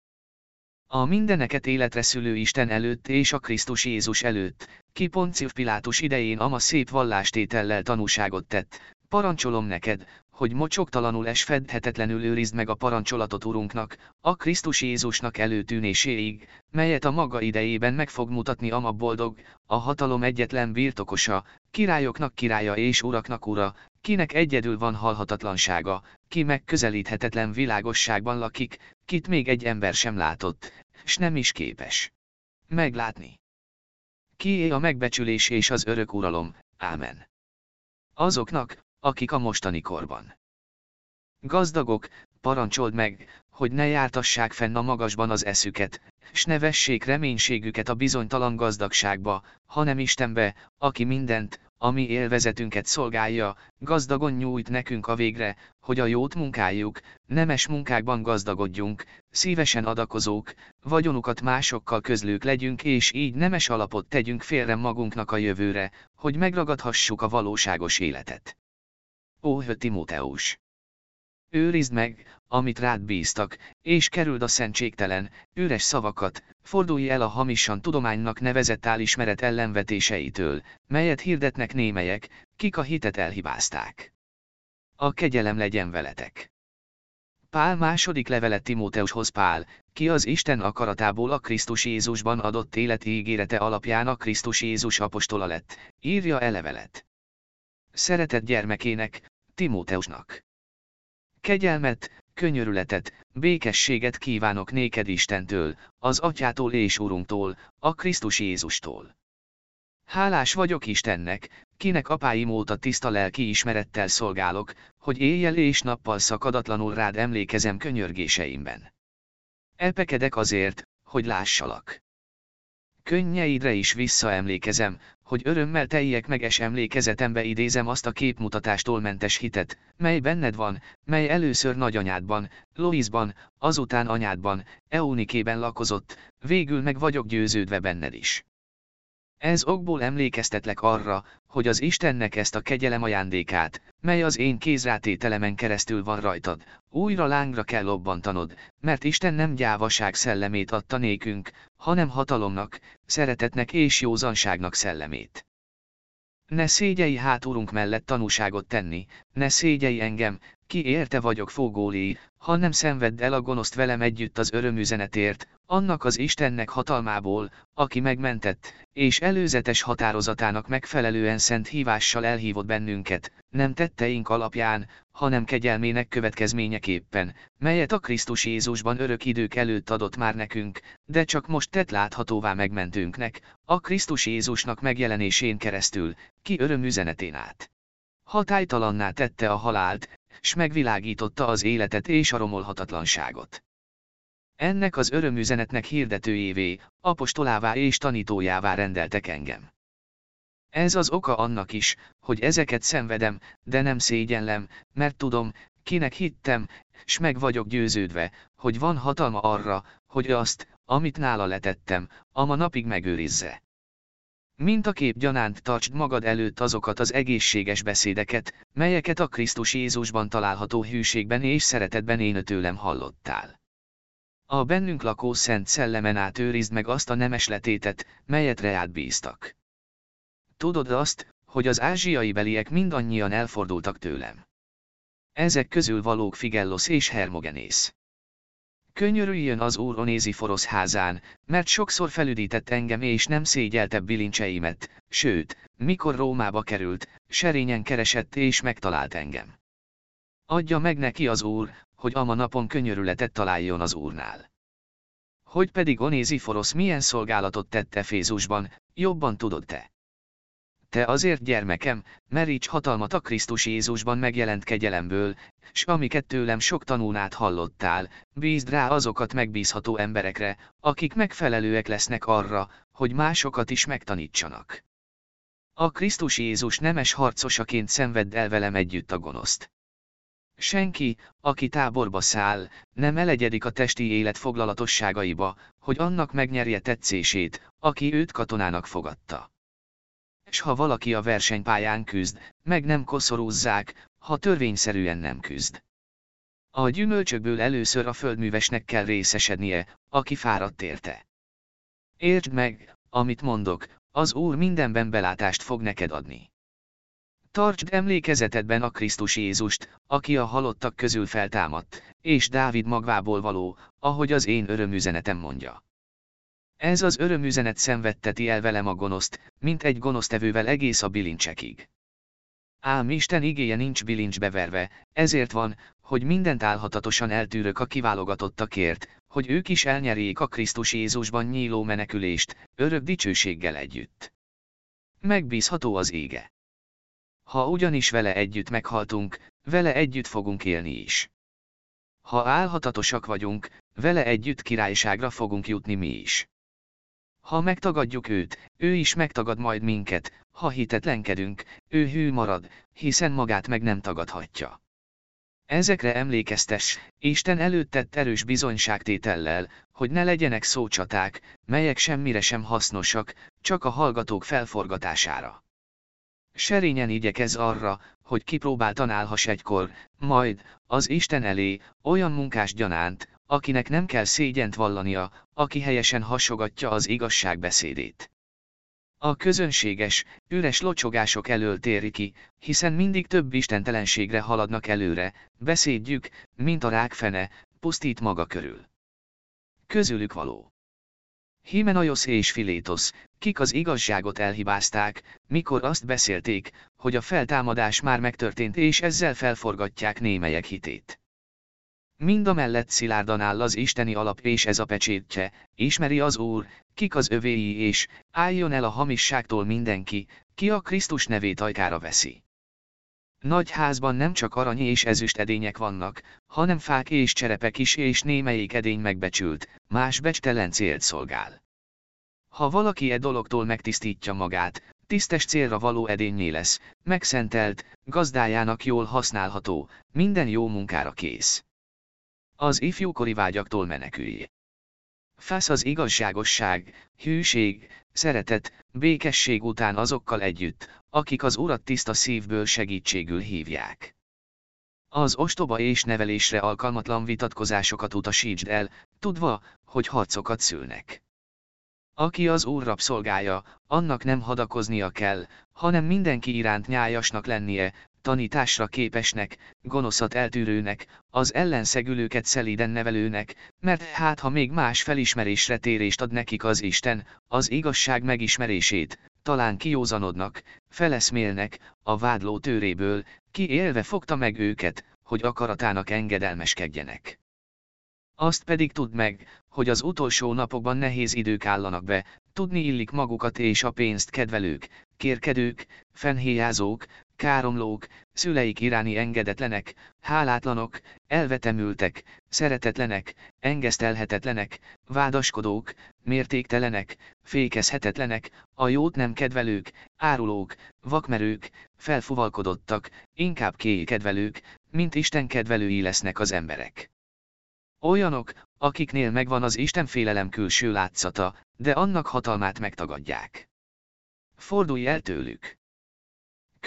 A mindeneket életre szülő Isten előtt és a Krisztus Jézus előtt, ki Poncius Pilátus idején ama szép vallástétellel tanúságot tett, parancsolom neked, hogy mocsoktalanul és fedhetetlenül őrizd meg a parancsolatot Urunknak, a Krisztus Jézusnak előtűnéséig, melyet a maga idejében meg fog mutatni ama boldog, a hatalom egyetlen birtokosa, királyoknak királya és uraknak ura, kinek egyedül van halhatatlansága, ki megközelíthetetlen világosságban lakik, kit még egy ember sem látott, s nem is képes meglátni. Kié a megbecsülés és az örök uralom, ámen. Azoknak, akik a mostani korban. Gazdagok, parancsold meg, hogy ne jártassák fenn a magasban az eszüket, s ne vessék reménységüket a bizonytalan gazdagságba, hanem Istenbe, aki mindent, ami élvezetünket szolgálja, gazdagon nyújt nekünk a végre, hogy a jót munkáljuk, nemes munkákban gazdagodjunk, szívesen adakozók, vagyonukat másokkal közlők legyünk és így nemes alapot tegyünk félre magunknak a jövőre, hogy megragadhassuk a valóságos életet. Ó, Timóteus! Őrizd meg, amit rád bíztak, és kerüld a szentségtelen, üres szavakat, fordulj el a hamisan tudománynak nevezett álismeret ellenvetéseitől, melyet hirdetnek némelyek, kik a hitet elhibázták. A kegyelem legyen veletek. Pál második levelet Timóteushoz Pál, ki az Isten akaratából a Krisztus Jézusban adott életi ígérete alapján a Krisztus Jézus apostola lett, írja e levelet. Szeretett gyermekének, Timóteusnak. Kegyelmet, könyörületet, békességet kívánok néked Istentől, az Atyától és Urunktól, a Krisztus Jézustól. Hálás vagyok Istennek, kinek apáim óta tiszta lelki ismerettel szolgálok, hogy éjjel és nappal szakadatlanul rád emlékezem könyörgéseimben. Elpekedek azért, hogy lássalak. Könnyeidre is visszaemlékezem, hogy örömmel teljek meges emlékezetembe idézem azt a képmutatástól mentes hitet, mely benned van, mely először nagyanyádban, Loisban, azután anyádban, Eunikében lakozott, végül meg vagyok győződve benned is. Ez okból emlékeztetlek arra, hogy az Istennek ezt a kegyelem ajándékát, mely az én kézrátételemen keresztül van rajtad, újra lángra kell lobbantanod, mert Isten nem gyávaság szellemét adta nékünk, hanem hatalomnak, szeretetnek és józanságnak szellemét. Ne szégyei hát Urunk mellett tanúságot tenni, ne szégyei engem, ki érte vagyok fogóli, ha nem szenvedd el a gonoszt velem együtt az örömüzenetért, annak az Istennek hatalmából, aki megmentett, és előzetes határozatának megfelelően szent hívással elhívott bennünket, nem tetteink alapján, hanem kegyelmének következményeképpen, melyet a Krisztus Jézusban örök idők előtt adott már nekünk, de csak most tett láthatóvá megmentőnknek, a Krisztus Jézusnak megjelenésén keresztül, ki örömüzenetén át. Hatálytalanná tette a halált, s megvilágította az életet és a romolhatatlanságot. Ennek az örömüzenetnek hirdetőjévé, apostolává és tanítójává rendeltek engem. Ez az oka annak is, hogy ezeket szenvedem, de nem szégyenlem, mert tudom, kinek hittem, s meg vagyok győződve, hogy van hatalma arra, hogy azt, amit nála letettem, ama napig megőrizze. Mint a kép gyanánt tartsd magad előtt azokat az egészséges beszédeket, melyeket a Krisztus Jézusban található hűségben és szeretetben én tőlem hallottál. A bennünk lakó Szent Szellemen át őrizd meg azt a nemes letétet, melyet reád bíztak. Tudod azt, hogy az ázsiai beliek mindannyian elfordultak tőlem. Ezek közül valók Figellos és Hermogenész. Könyörüljön az úr Onéziforosz házán, mert sokszor felüdített engem és nem szégyelte bilincseimet, sőt, mikor Rómába került, serényen keresett és megtalált engem. Adja meg neki az úr, hogy ama napon könyörületet találjon az úrnál. Hogy pedig Onéziforosz milyen szolgálatot tette Fézusban, jobban tudod te. Te azért gyermekem, meríts hatalmat a Krisztus Jézusban megjelent kegyelemből, s amiket tőlem sok tanúnát hallottál, bízd rá azokat megbízható emberekre, akik megfelelőek lesznek arra, hogy másokat is megtanítsanak. A Krisztus Jézus nemes harcosaként szenvedd el velem együtt a gonoszt. Senki, aki táborba száll, nem elegyedik a testi élet foglalatosságaiba, hogy annak megnyerje tetszését, aki őt katonának fogadta. S ha valaki a versenypályán küzd, meg nem koszorúzzák, ha törvényszerűen nem küzd. A gyümölcsökből először a földművesnek kell részesednie, aki fáradt érte. Értsd meg, amit mondok, az Úr mindenben belátást fog neked adni. Tartsd emlékezetedben a Krisztus Jézust, aki a halottak közül feltámadt, és Dávid magvából való, ahogy az én örömüzenetem mondja. Ez az örömüzenet szenvedteti el velem a gonoszt, mint egy gonosztevővel egész a bilincsekig. Ám Isten igéje nincs bilincsbe verve, ezért van, hogy mindent álhatatosan eltűrök a kiválogatottakért, hogy ők is elnyerjék a Krisztus Jézusban nyíló menekülést, örök dicsőséggel együtt. Megbízható az ége. Ha ugyanis vele együtt meghaltunk, vele együtt fogunk élni is. Ha álhatatosak vagyunk, vele együtt királyságra fogunk jutni mi is. Ha megtagadjuk őt, ő is megtagad majd minket, ha hitetlenkedünk, ő hű marad, hiszen magát meg nem tagadhatja. Ezekre emlékeztes, Isten előtt tett erős bizonyságtétellel, hogy ne legyenek szócsaták, melyek semmire sem hasznosak, csak a hallgatók felforgatására. Serényen igyekez arra, hogy kipróbáltan állhass egykor, majd, az Isten elé, olyan munkás gyanánt, akinek nem kell szégyent vallania, aki helyesen hasogatja az igazság beszédét. A közönséges, üres locsogások elől téri ki, hiszen mindig több istentelenségre haladnak előre, beszédjük, mint a rákfene, pusztít maga körül. Közülük való. Himenajosz és Filétosz, kik az igazságot elhibázták, mikor azt beszélték, hogy a feltámadás már megtörtént és ezzel felforgatják némelyek hitét. Mind a mellett szilárdan áll az isteni alap és ez a pecsétje, ismeri az Úr, kik az övéi és, álljon el a hamisságtól mindenki, ki a Krisztus nevét ajkára veszi. Nagy házban nem csak arany és ezüst edények vannak, hanem fák és cserepek is és némelyik edény megbecsült, más becstelen célt szolgál. Ha valaki e dologtól megtisztítja magát, tisztes célra való edényé lesz, megszentelt, gazdájának jól használható, minden jó munkára kész. Az ifjúkori vágyaktól menekülj. Fász az igazságosság, hűség, szeretet, békesség után azokkal együtt, akik az Urat tiszta szívből segítségül hívják. Az ostoba és nevelésre alkalmatlan vitatkozásokat utasítsd el, tudva, hogy harcokat szülnek. Aki az Úr rabszolgája, annak nem hadakoznia kell, hanem mindenki iránt nyájasnak lennie, tanításra képesnek, gonoszat eltűrőnek, az ellenszegülőket szelíden nevelőnek, mert hát ha még más felismerésre térést ad nekik az Isten, az igazság megismerését, talán kiózanodnak, feleszmélnek, a vádló tőréből, ki élve fogta meg őket, hogy akaratának engedelmeskedjenek. Azt pedig tudd meg, hogy az utolsó napokban nehéz idők állanak be, tudni illik magukat és a pénzt kedvelők, kérkedők, fenhéjázók, káromlók, szüleik iráni engedetlenek, hálátlanok, elvetemültek, szeretetlenek, engesztelhetetlenek, vádaskodók, mértéktelenek, fékezhetetlenek, a jót nem kedvelők, árulók, vakmerők, felfuvalkodottak, inkább kedvelők, mint Isten kedvelői lesznek az emberek. Olyanok, akiknél megvan az Isten félelem külső látszata, de annak hatalmát megtagadják. Fordulj el tőlük!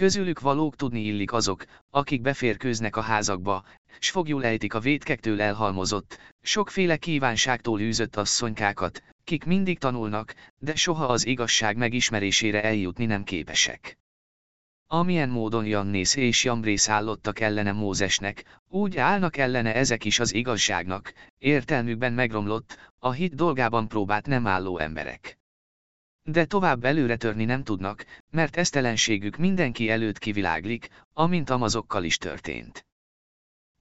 Közülük valók tudni illik azok, akik beférkőznek a házakba, s fogjul ejtik a védkektől elhalmozott, sokféle kívánságtól űzött asszonykákat, kik mindig tanulnak, de soha az igazság megismerésére eljutni nem képesek. Amilyen módon Jannész és Jambrész állottak ellene Mózesnek, úgy állnak ellene ezek is az igazságnak, értelmükben megromlott, a hit dolgában próbát nem álló emberek. De tovább előre törni nem tudnak, mert esztelenségük mindenki előtt kiviláglik, amint amazokkal is történt.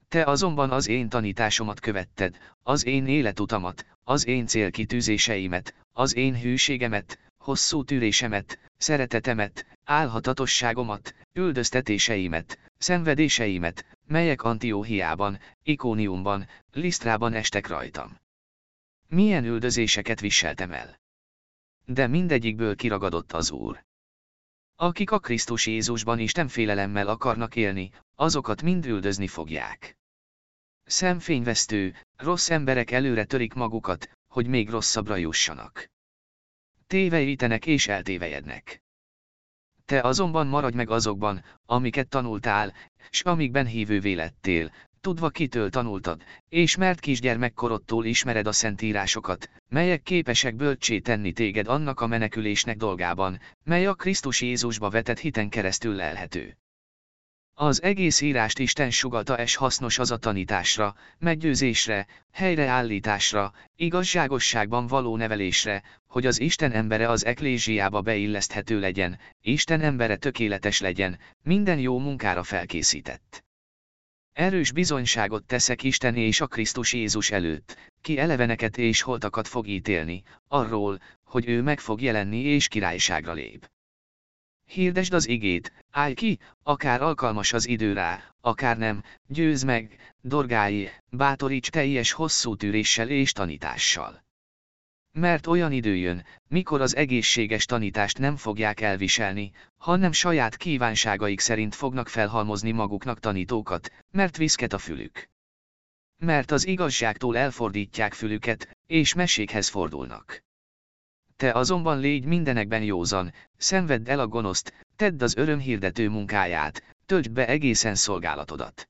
Te azonban az én tanításomat követted, az én életutamat, az én célkitűzéseimet, az én hűségemet, hosszú tűrésemet, szeretetemet, álhatatosságomat, üldöztetéseimet, szenvedéseimet, melyek Antióhiában, Ikóniumban, Lisztrában estek rajtam. Milyen üldözéseket viseltem el de mindegyikből kiragadott az Úr. Akik a Krisztus Jézusban Isten félelemmel akarnak élni, azokat mind üldözni fogják. Szemfényvesztő, rossz emberek előre törik magukat, hogy még rosszabbra jussanak. Téveítenek és eltévejednek. Te azonban maradj meg azokban, amiket tanultál, s amikben hívővé lettél, tudva kitől tanultad, és mert kisgyermekkorodtól ismered a szentírásokat, melyek képesek bölcsé tenni téged annak a menekülésnek dolgában, mely a Krisztus Jézusba vetett hiten keresztül lelhető. Az egész írást Isten sugalta és hasznos az a tanításra, meggyőzésre, helyreállításra, igazságosságban való nevelésre, hogy az Isten embere az eklézsiába beilleszthető legyen, Isten embere tökéletes legyen, minden jó munkára felkészített. Erős bizonyságot teszek Isten és a Krisztus Jézus előtt, ki eleveneket és holtakat fog ítélni, arról, hogy ő meg fog jelenni és királyságra lép. Hirdesd az igét, állj ki, akár alkalmas az idő rá, akár nem, győz meg, dorgálj, bátoríts teljes hosszú tűréssel és tanítással. Mert olyan idő jön, mikor az egészséges tanítást nem fogják elviselni, hanem saját kívánságaik szerint fognak felhalmozni maguknak tanítókat, mert viszket a fülük. Mert az igazságtól elfordítják fülüket, és mesékhez fordulnak. Te azonban légy mindenekben józan, szenvedd el a gonoszt, tedd az örömhirdető munkáját, töltsd be egészen szolgálatodat.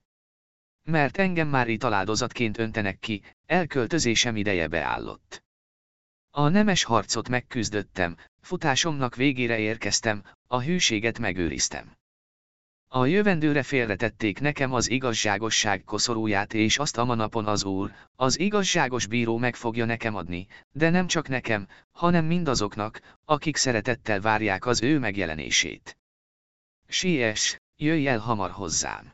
Mert engem már itt áldozatként öntenek ki, elköltözésem ideje beállott. A nemes harcot megküzdöttem, futásomnak végére érkeztem, a hűséget megőriztem. A jövendőre félretették nekem az igazságosság koszorúját és azt a manapon az Úr, az igazságos bíró meg fogja nekem adni, de nem csak nekem, hanem mindazoknak, akik szeretettel várják az ő megjelenését. Siess, jöjj el hamar hozzám!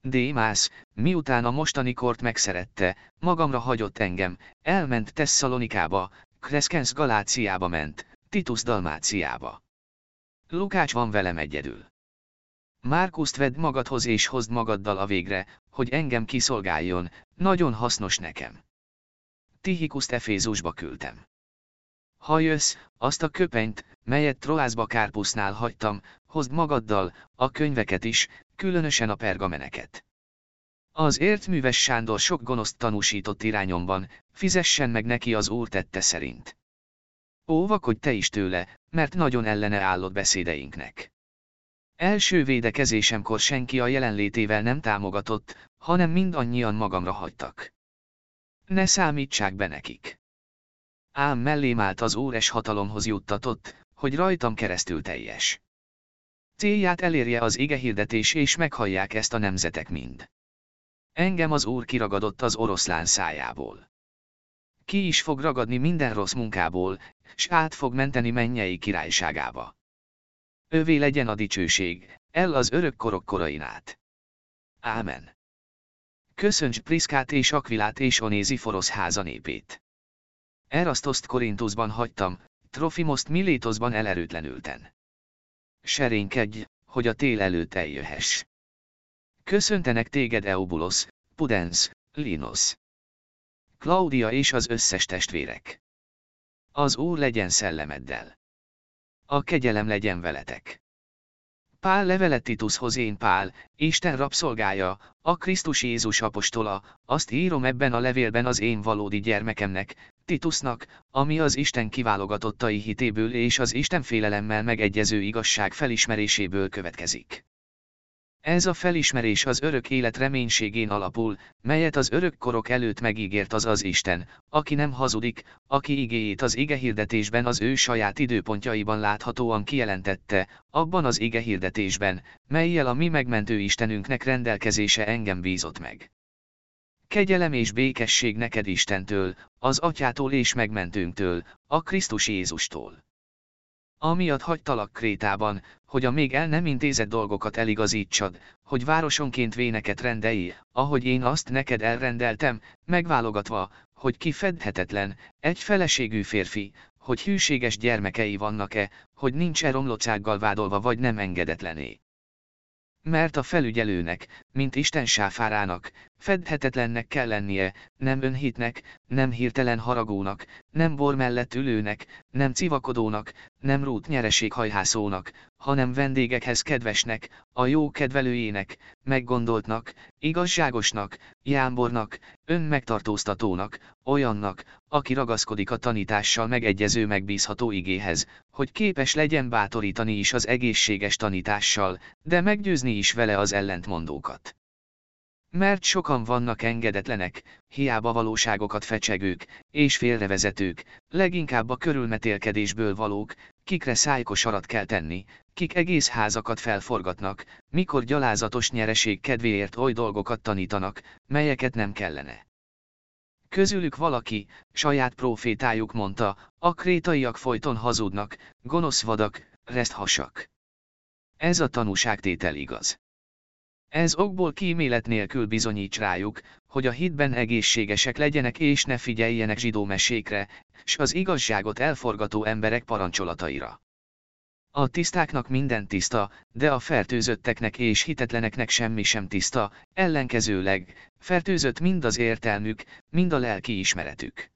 Démász, miután a mostani kort megszerette, magamra hagyott engem, elment Tesszalonikába, Kreszkensz Galáciába ment, Titus Dalmáciába. Lukács van velem egyedül. Márkuszt vedd magadhoz és hozd magaddal a végre, hogy engem kiszolgáljon, nagyon hasznos nekem. Tihikuszt Efézusba küldtem. Ha jössz, azt a köpenyt, melyet Troászba Kárpusznál hagytam, hozd magaddal, a könyveket is, különösen a pergameneket. Az értműves Sándor sok gonoszt tanúsított irányomban, fizessen meg neki az úr tette szerint. Óvakodj te is tőle, mert nagyon ellene állott beszédeinknek. Első védekezésemkor senki a jelenlétével nem támogatott, hanem mindannyian magamra hagytak. Ne számítsák be nekik. Ám mellém állt az óres hatalomhoz juttatott, hogy rajtam keresztül teljes. Célját elérje az igehirdetés és meghallják ezt a nemzetek mind. Engem az Úr kiragadott az oroszlán szájából. Ki is fog ragadni minden rossz munkából, s át fog menteni mennyei királyságába. Övé legyen a dicsőség, el az örök korok korain át. Ámen. Köszönts Priszkát és Akvilát és Onézi forosz háza népét. Erasztoszt Korintusban hagytam, Trofimoszt Milétoszban elerőtlenülten. Serénykedj, hogy a tél előtt eljöhess. Köszöntenek téged Eubulos, Pudens, Linos. Claudia és az összes testvérek. Az Úr legyen szellemeddel. A kegyelem legyen veletek. Pál levelet Titushoz én Pál, Isten rabszolgája, a Krisztus Jézus apostola, azt írom ebben a levélben az én valódi gyermekemnek, Titusnak, ami az Isten kiválogatottai hitéből és az Isten félelemmel megegyező igazság felismeréséből következik. Ez a felismerés az örök élet reménységén alapul, melyet az örök korok előtt megígért az az Isten, aki nem hazudik, aki igéjét az igehirdetésben az ő saját időpontjaiban láthatóan kijelentette, abban az igehirdetésben, melyel a mi megmentő Istenünknek rendelkezése engem bízott meg. Kegyelem és békesség neked Istentől, az Atyától és megmentőnktől, a Krisztus Jézustól. Amiatt hagytalak Krétában, hogy a még el nem intézett dolgokat eligazítsad, hogy városonként véneket rendelj, ahogy én azt neked elrendeltem, megválogatva, hogy kifedhetetlen, egy feleségű férfi, hogy hűséges gyermekei vannak-e, hogy nincs-e romlocsággal vádolva vagy nem engedetlené. Mert a felügyelőnek, mint Isten sáfárának, fedhetetlennek kell lennie, nem önhitnek, nem hirtelen haragónak, nem bor mellett ülőnek, nem civakodónak, nem rút nyereséghajhászónak, hanem vendégekhez kedvesnek, a jó kedvelőjének, meggondoltnak, igazságosnak, jámbornak, önmegtartóztatónak, olyannak, aki ragaszkodik a tanítással megegyező megbízható igéhez, hogy képes legyen bátorítani is az egészséges tanítással, de meggyőzni is vele az ellentmondókat. Mert sokan vannak engedetlenek, hiába valóságokat fecsegők, és félrevezetők, leginkább a körülmetélkedésből valók, kikre szájkosarat kell tenni, kik egész házakat felforgatnak, mikor gyalázatos nyereség kedvéért oly dolgokat tanítanak, melyeket nem kellene. Közülük valaki, saját profétájuk mondta, a krétaiak folyton hazudnak, gonosz vadak, reszthasak. Ez a tanúságtétel igaz. Ez okból kímélet nélkül bizonyíts rájuk, hogy a hitben egészségesek legyenek és ne figyeljenek zsidó mesékre, s az igazságot elforgató emberek parancsolataira. A tisztáknak minden tiszta, de a fertőzötteknek és hitetleneknek semmi sem tiszta, ellenkezőleg, fertőzött mind az értelmük, mind a lelki ismeretük.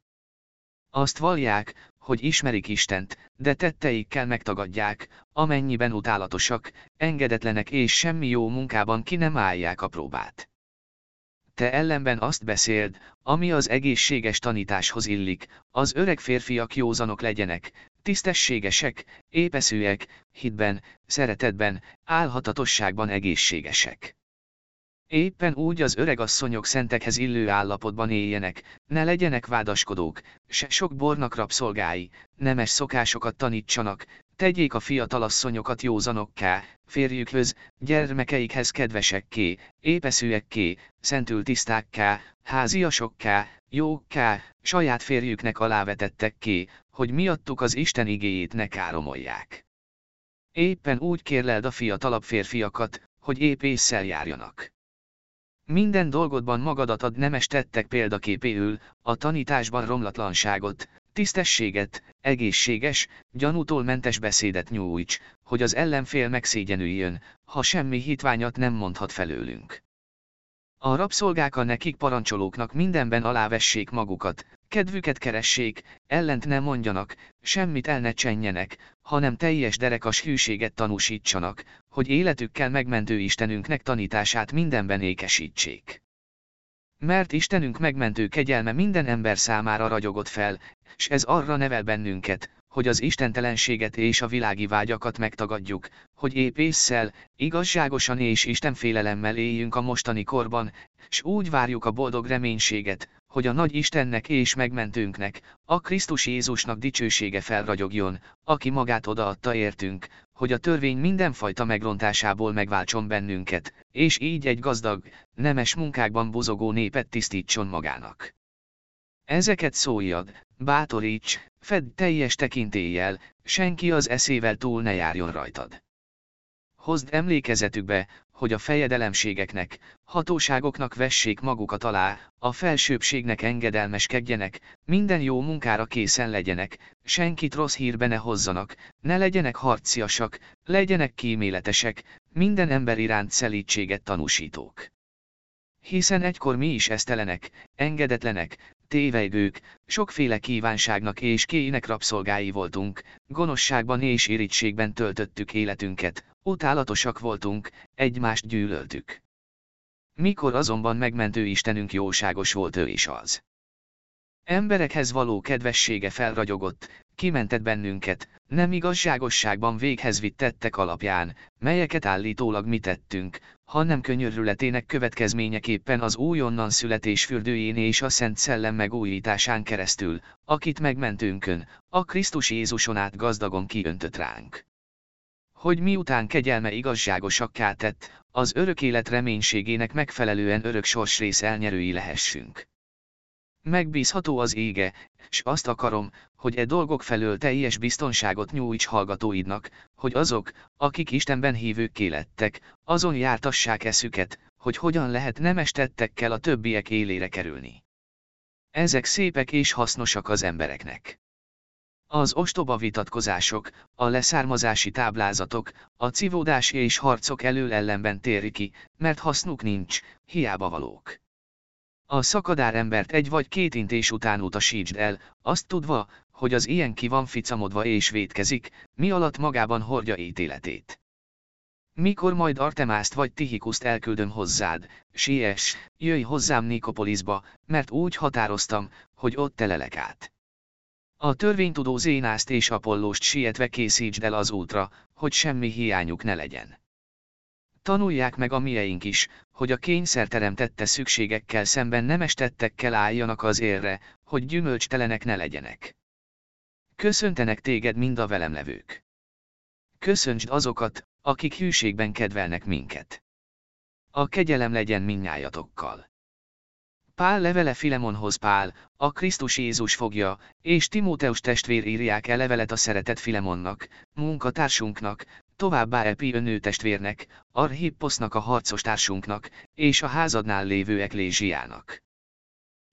Azt vallják, hogy ismerik Istent, de tetteikkel megtagadják, amennyiben utálatosak, engedetlenek és semmi jó munkában ki nem állják a próbát. Te ellenben azt beszéld, ami az egészséges tanításhoz illik, az öreg férfiak józanok legyenek, tisztességesek, épeszőek, hitben, szeretetben, álhatatosságban egészségesek. Éppen úgy az öregasszonyok szentekhez illő állapotban éljenek, ne legyenek vádaskodók, se sok bornak rabszolgái, nemes szokásokat tanítsanak, tegyék a fiatalasszonyokat józanokká, férjükhöz, gyermekeikhez kedvesekké, épeszűekké, szentül tisztákká, háziasokká, jókká, saját férjüknek alávetettekké, hogy miattuk az Isten igéjét ne káromolják. Éppen úgy kérleld a fiatalabb férfiakat, hogy épp észszel járjanak. Minden dolgodban magadat ad nemes tettek példaképéül, a tanításban romlatlanságot, tisztességet, egészséges, gyanútól mentes beszédet nyújts, hogy az ellenfél megszégyenüljön, ha semmi hitványat nem mondhat felőlünk. A rabszolgák a nekik parancsolóknak mindenben alávessék magukat, kedvüket keressék, ellent ne mondjanak, semmit el ne csenjenek, hanem teljes derekas hűséget tanúsítsanak, hogy életükkel megmentő Istenünknek tanítását mindenben ékesítsék. Mert Istenünk megmentő kegyelme minden ember számára ragyogott fel, s ez arra nevel bennünket, hogy az istentelenséget és a világi vágyakat megtagadjuk, hogy épp észszel, igazságosan és istenfélelemmel éljünk a mostani korban, s úgy várjuk a boldog reménységet, hogy a nagy Istennek és megmentőnknek, a Krisztus Jézusnak dicsősége felragyogjon, aki magát odaadta értünk, hogy a törvény mindenfajta megrontásából megváltson bennünket, és így egy gazdag, nemes munkákban buzogó népet tisztítson magának. Ezeket szóljad, bátoríts, fedd teljes tekintéllyel, senki az eszével túl ne járjon rajtad. Hozd emlékezetükbe, hogy a fejedelemségeknek, hatóságoknak vessék magukat alá, a felsőbbségnek engedelmeskedjenek, minden jó munkára készen legyenek, senkit rossz hírbe ne hozzanak, ne legyenek harciasak, legyenek kíméletesek, minden ember iránt szelítséget tanúsítók. Hiszen egykor mi is esztelenek, engedetlenek, tévejgők, sokféle kívánságnak és kének rabszolgái voltunk, gonoszságban és irítségben töltöttük életünket, utálatosak voltunk, egymást gyűlöltük. Mikor azonban megmentő Istenünk jóságos volt ő is az. Emberekhez való kedvessége felragyogott, kimentett bennünket, nem igazságosságban véghez vitt alapján, melyeket állítólag mi tettünk, hanem könyörületének következményeképpen az újonnan születés fürdőjén és a Szent Szellem megújításán keresztül, akit megmentőnkön, a Krisztus Jézuson át gazdagon kiöntött ránk. Hogy miután kegyelme igazságosakká tett, az örök élet reménységének megfelelően örök sorsrész elnyerői lehessünk. Megbízható az ége, s azt akarom, hogy e dolgok felől teljes biztonságot nyújts hallgatóidnak, hogy azok, akik Istenben hívőkké lettek, azon jártassák eszüket, hogy hogyan lehet nemes tettekkel a többiek élére kerülni. Ezek szépek és hasznosak az embereknek. Az ostoba vitatkozások, a leszármazási táblázatok, a civódás és harcok elől ellenben téri ki, mert hasznuk nincs, hiába valók. A szakadár embert egy vagy két intés után utasítsd el, azt tudva, hogy az ilyen ki van ficamodva és vétkezik, mi alatt magában hordja ítéletét. Mikor majd Artemászt vagy Tihikuszt elküldöm hozzád, siess, jöjj hozzám Nikopolisba, mert úgy határoztam, hogy ott telelek át. A törvénytudó Zénászt és Apollóst sietve készítsd el az útra, hogy semmi hiányuk ne legyen. tanulják meg a mieink is, hogy a kényszerteremtette szükségekkel szemben nemes tettekkel álljanak az érre, hogy gyümölcstelenek ne legyenek. Köszöntenek téged mind a velem levők. Köszöntsd azokat, akik hűségben kedvelnek minket. A kegyelem legyen minnyájatokkal. Pál levele Filemonhoz Pál, a Krisztus Jézus fogja, és Timóteus testvér írják el levelet a szeretett Filemonnak, munkatársunknak, továbbá Epi önő testvérnek, Arhipposznak a harcos társunknak, és a házadnál lévő Eklésiának.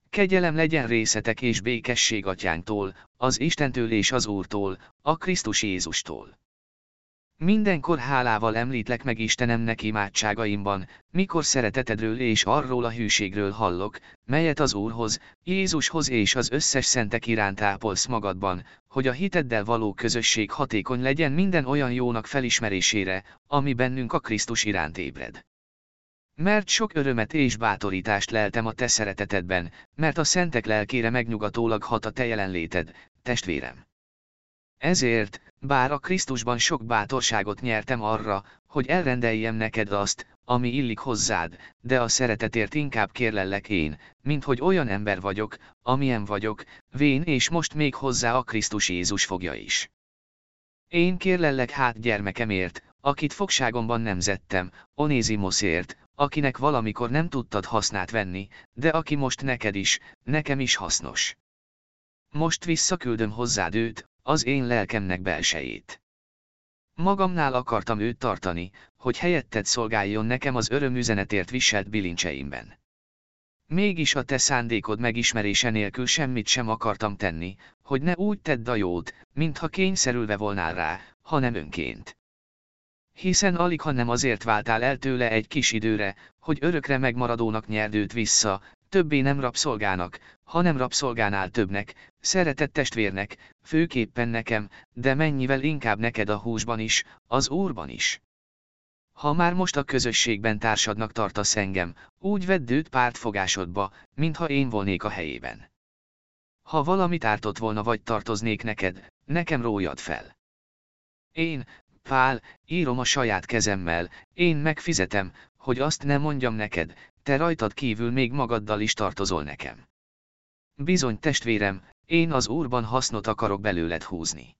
Kegyelem legyen részetek és békesség atyánktól, az Istentől és az Úrtól, a Krisztus Jézustól. Mindenkor hálával említlek meg Istenemnek imádságaimban, mikor szeretetedről és arról a hűségről hallok, melyet az Úrhoz, Jézushoz és az összes szentek iránt ápolsz magadban, hogy a hiteddel való közösség hatékony legyen minden olyan jónak felismerésére, ami bennünk a Krisztus iránt ébred. Mert sok örömet és bátorítást leltem a te szeretetedben, mert a szentek lelkére megnyugatólag hat a te jelenléted, testvérem. Ezért, bár a Krisztusban sok bátorságot nyertem arra, hogy elrendeljem neked azt, ami illik hozzád, de a szeretetért inkább kérlellek én, mint hogy olyan ember vagyok, amilyen vagyok, vén és most még hozzá a Krisztus Jézus fogja is. Én kérlellek hát gyermekemért, akit fogságomban nemzettem, Onézimoszért, akinek valamikor nem tudtad hasznát venni, de aki most neked is, nekem is hasznos. Most visszaküldöm hozzád őt, az én lelkemnek belsejét. Magamnál akartam őt tartani, hogy helyetted szolgáljon nekem az örömüzenetért viselt bilincseimben. Mégis a te szándékod megismerése nélkül semmit sem akartam tenni, hogy ne úgy tedd a jót, mintha kényszerülve volnál rá, hanem önként. Hiszen alig ha nem azért váltál el tőle egy kis időre, hogy örökre megmaradónak nyerd őt vissza, többé nem rabszolgának, hanem rabszolgánál többnek, szeretett testvérnek, főképpen nekem, de mennyivel inkább neked a húsban is, az Úrban is. Ha már most a közösségben társadnak tartasz engem, úgy vedd őt pártfogásodba, mintha én volnék a helyében. Ha valamit ártott volna vagy tartoznék neked, nekem rójad fel. Én, Pál, írom a saját kezemmel, én megfizetem, hogy azt nem mondjam neked, te rajtad kívül még magaddal is tartozol nekem. Bizony testvérem, én az Úrban hasznot akarok belőled húzni.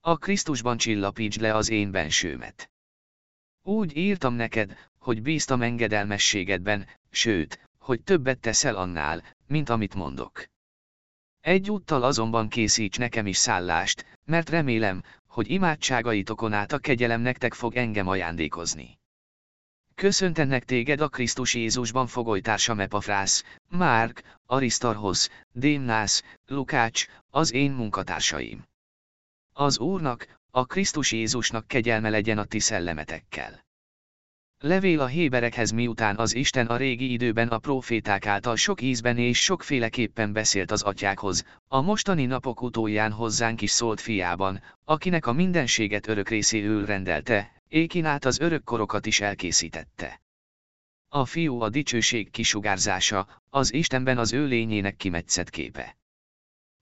A Krisztusban csillapítsd le az én bensőmet. Úgy írtam neked, hogy bíztam engedelmességedben, sőt, hogy többet teszel annál, mint amit mondok. Egyúttal azonban készíts nekem is szállást, mert remélem, hogy imádságaitokon át a kegyelem nektek fog engem ajándékozni. Köszöntenek téged a Krisztus Jézusban fogolytársam Epafrász, Márk, Arisztarhoz, Démnász, Lukács, az én munkatársaim. Az Úrnak, a Krisztus Jézusnak kegyelme legyen a ti szellemetekkel. Levél a héberekhez miután az Isten a régi időben a proféták által sok ízben és sokféleképpen beszélt az atyákhoz, a mostani napok utóján hozzánk is szólt fiában, akinek a mindenséget örök részéül rendelte, Ékin át az örökkorokat is elkészítette. A fiú a dicsőség kisugárzása, az Istenben az ő lényének kimetszett képe.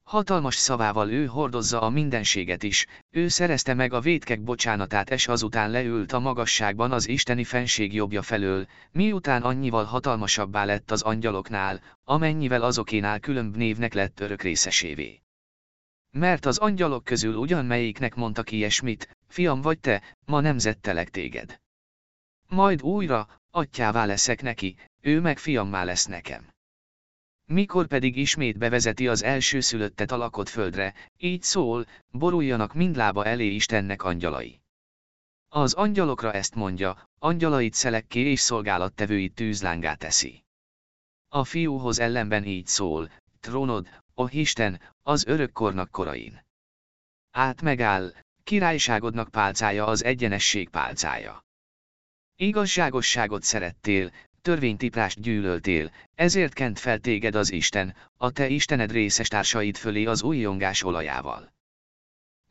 Hatalmas szavával ő hordozza a mindenséget is, ő szerezte meg a vétkek bocsánatát és azután leült a magasságban az isteni fenség jobbja felől, miután annyival hatalmasabbá lett az angyaloknál, amennyivel azokénál különb névnek lett örök részesévé. Mert az angyalok közül ugyan melyiknek mondtak ilyesmit, fiam vagy te, ma nemzettelek téged. Majd újra, atyává leszek neki, ő meg fiammá lesz nekem. Mikor pedig ismét bevezeti az első szülöttet a lakott földre, így szól, boruljanak mind lába elé Istennek angyalai. Az angyalokra ezt mondja, angyalait szelekké és szolgálattevőit tűzlángá teszi. A fiúhoz ellenben így szól, trónod, ó Isten, az örökkornak korain. Át megáll, királyságodnak pálcája az egyenesség pálcája. Igazságosságot szerettél, törvénytiprást gyűlöltél, ezért kent fel téged az Isten, a te Istened részes társaid fölé az újjongás olajával.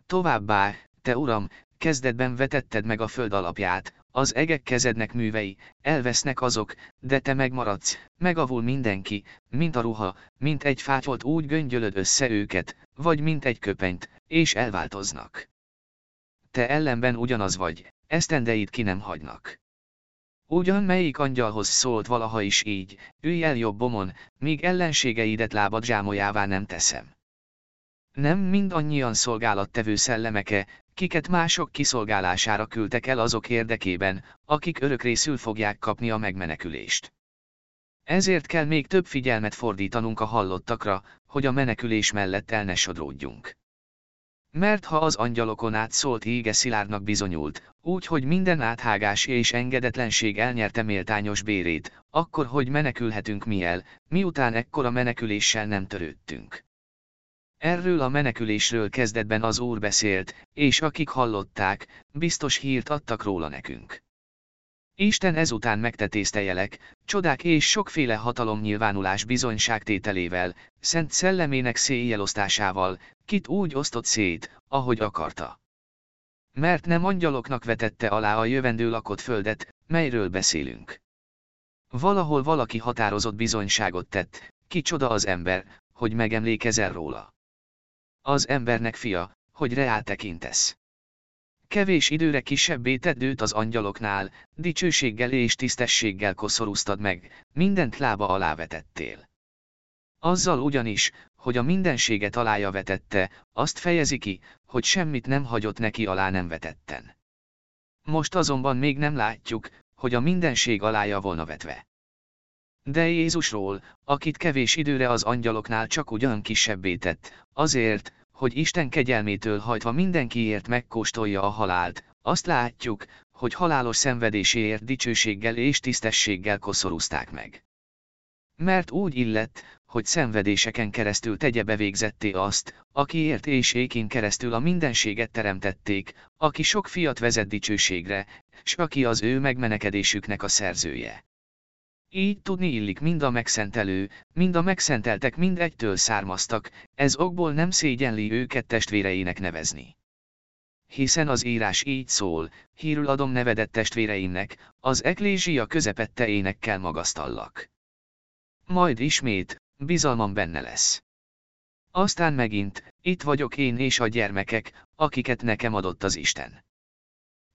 Továbbá, te Uram, kezdetben vetetted meg a föld alapját, az egek kezednek művei, elvesznek azok, de te megmaradsz, megavul mindenki, mint a ruha, mint egy fátyolt úgy göngyölöd össze őket, vagy mint egy köpenyt, és elváltoznak. Te ellenben ugyanaz vagy, esztendeid ki nem hagynak. Ugyan melyik angyalhoz szólt valaha is így, ülj el jobbomon, míg ellenségeidet lábad zsámolyává nem teszem. Nem mind annyian szolgálattevő szellemeke, kiket mások kiszolgálására küldtek el azok érdekében, akik örökrészül fogják kapni a megmenekülést. Ezért kell még több figyelmet fordítanunk a hallottakra, hogy a menekülés mellett el ne sodródjunk. Mert ha az angyalokon át szólt ége szilárdnak bizonyult, úgy, hogy minden áthágás és engedetlenség elnyerte méltányos bérét, akkor hogy menekülhetünk mi el, miután ekkora meneküléssel nem törődtünk. Erről a menekülésről kezdetben az Úr beszélt, és akik hallották, biztos hírt adtak róla nekünk. Isten ezután megtetézte jelek, csodák és sokféle hatalomnyilvánulás bizonyságtételével, szent szellemének széjjelosztásával, kit úgy osztott szét, ahogy akarta. Mert nem angyaloknak vetette alá a jövendő lakott földet, melyről beszélünk. Valahol valaki határozott bizonyságot tett, ki csoda az ember, hogy megemlékezel róla. Az embernek fia, hogy reál tekintesz. Kevés időre kisebbé tedd őt az angyaloknál, dicsőséggel és tisztességgel koszorúztad meg, mindent lába alá vetettél. Azzal ugyanis, hogy a mindenséget alája vetette, azt fejezi ki, hogy semmit nem hagyott neki alá nem vetetten. Most azonban még nem látjuk, hogy a mindenség alája volna vetve. De Jézusról, akit kevés időre az angyaloknál csak ugyan kisebbé tett, azért, hogy Isten kegyelmétől hajtva mindenkiért megkóstolja a halált, azt látjuk, hogy halálos szenvedéséért dicsőséggel és tisztességgel koszorúzták meg. Mert úgy illett, hogy szenvedéseken keresztül tegye bevégzetté azt, akiért és ékén keresztül a mindenséget teremtették, aki sok fiat vezet dicsőségre, s aki az ő megmenekedésüknek a szerzője. Így tudni illik mind a megszentelő, mind a megszenteltek mind egytől származtak, ez okból nem szégyenli őket testvéreinek nevezni. Hiszen az írás így szól, hírül adom nevedet testvéreimnek, az eklézsia közepette énekkel magasztallak. Majd ismét, bizalmam benne lesz. Aztán megint, itt vagyok én és a gyermekek, akiket nekem adott az Isten.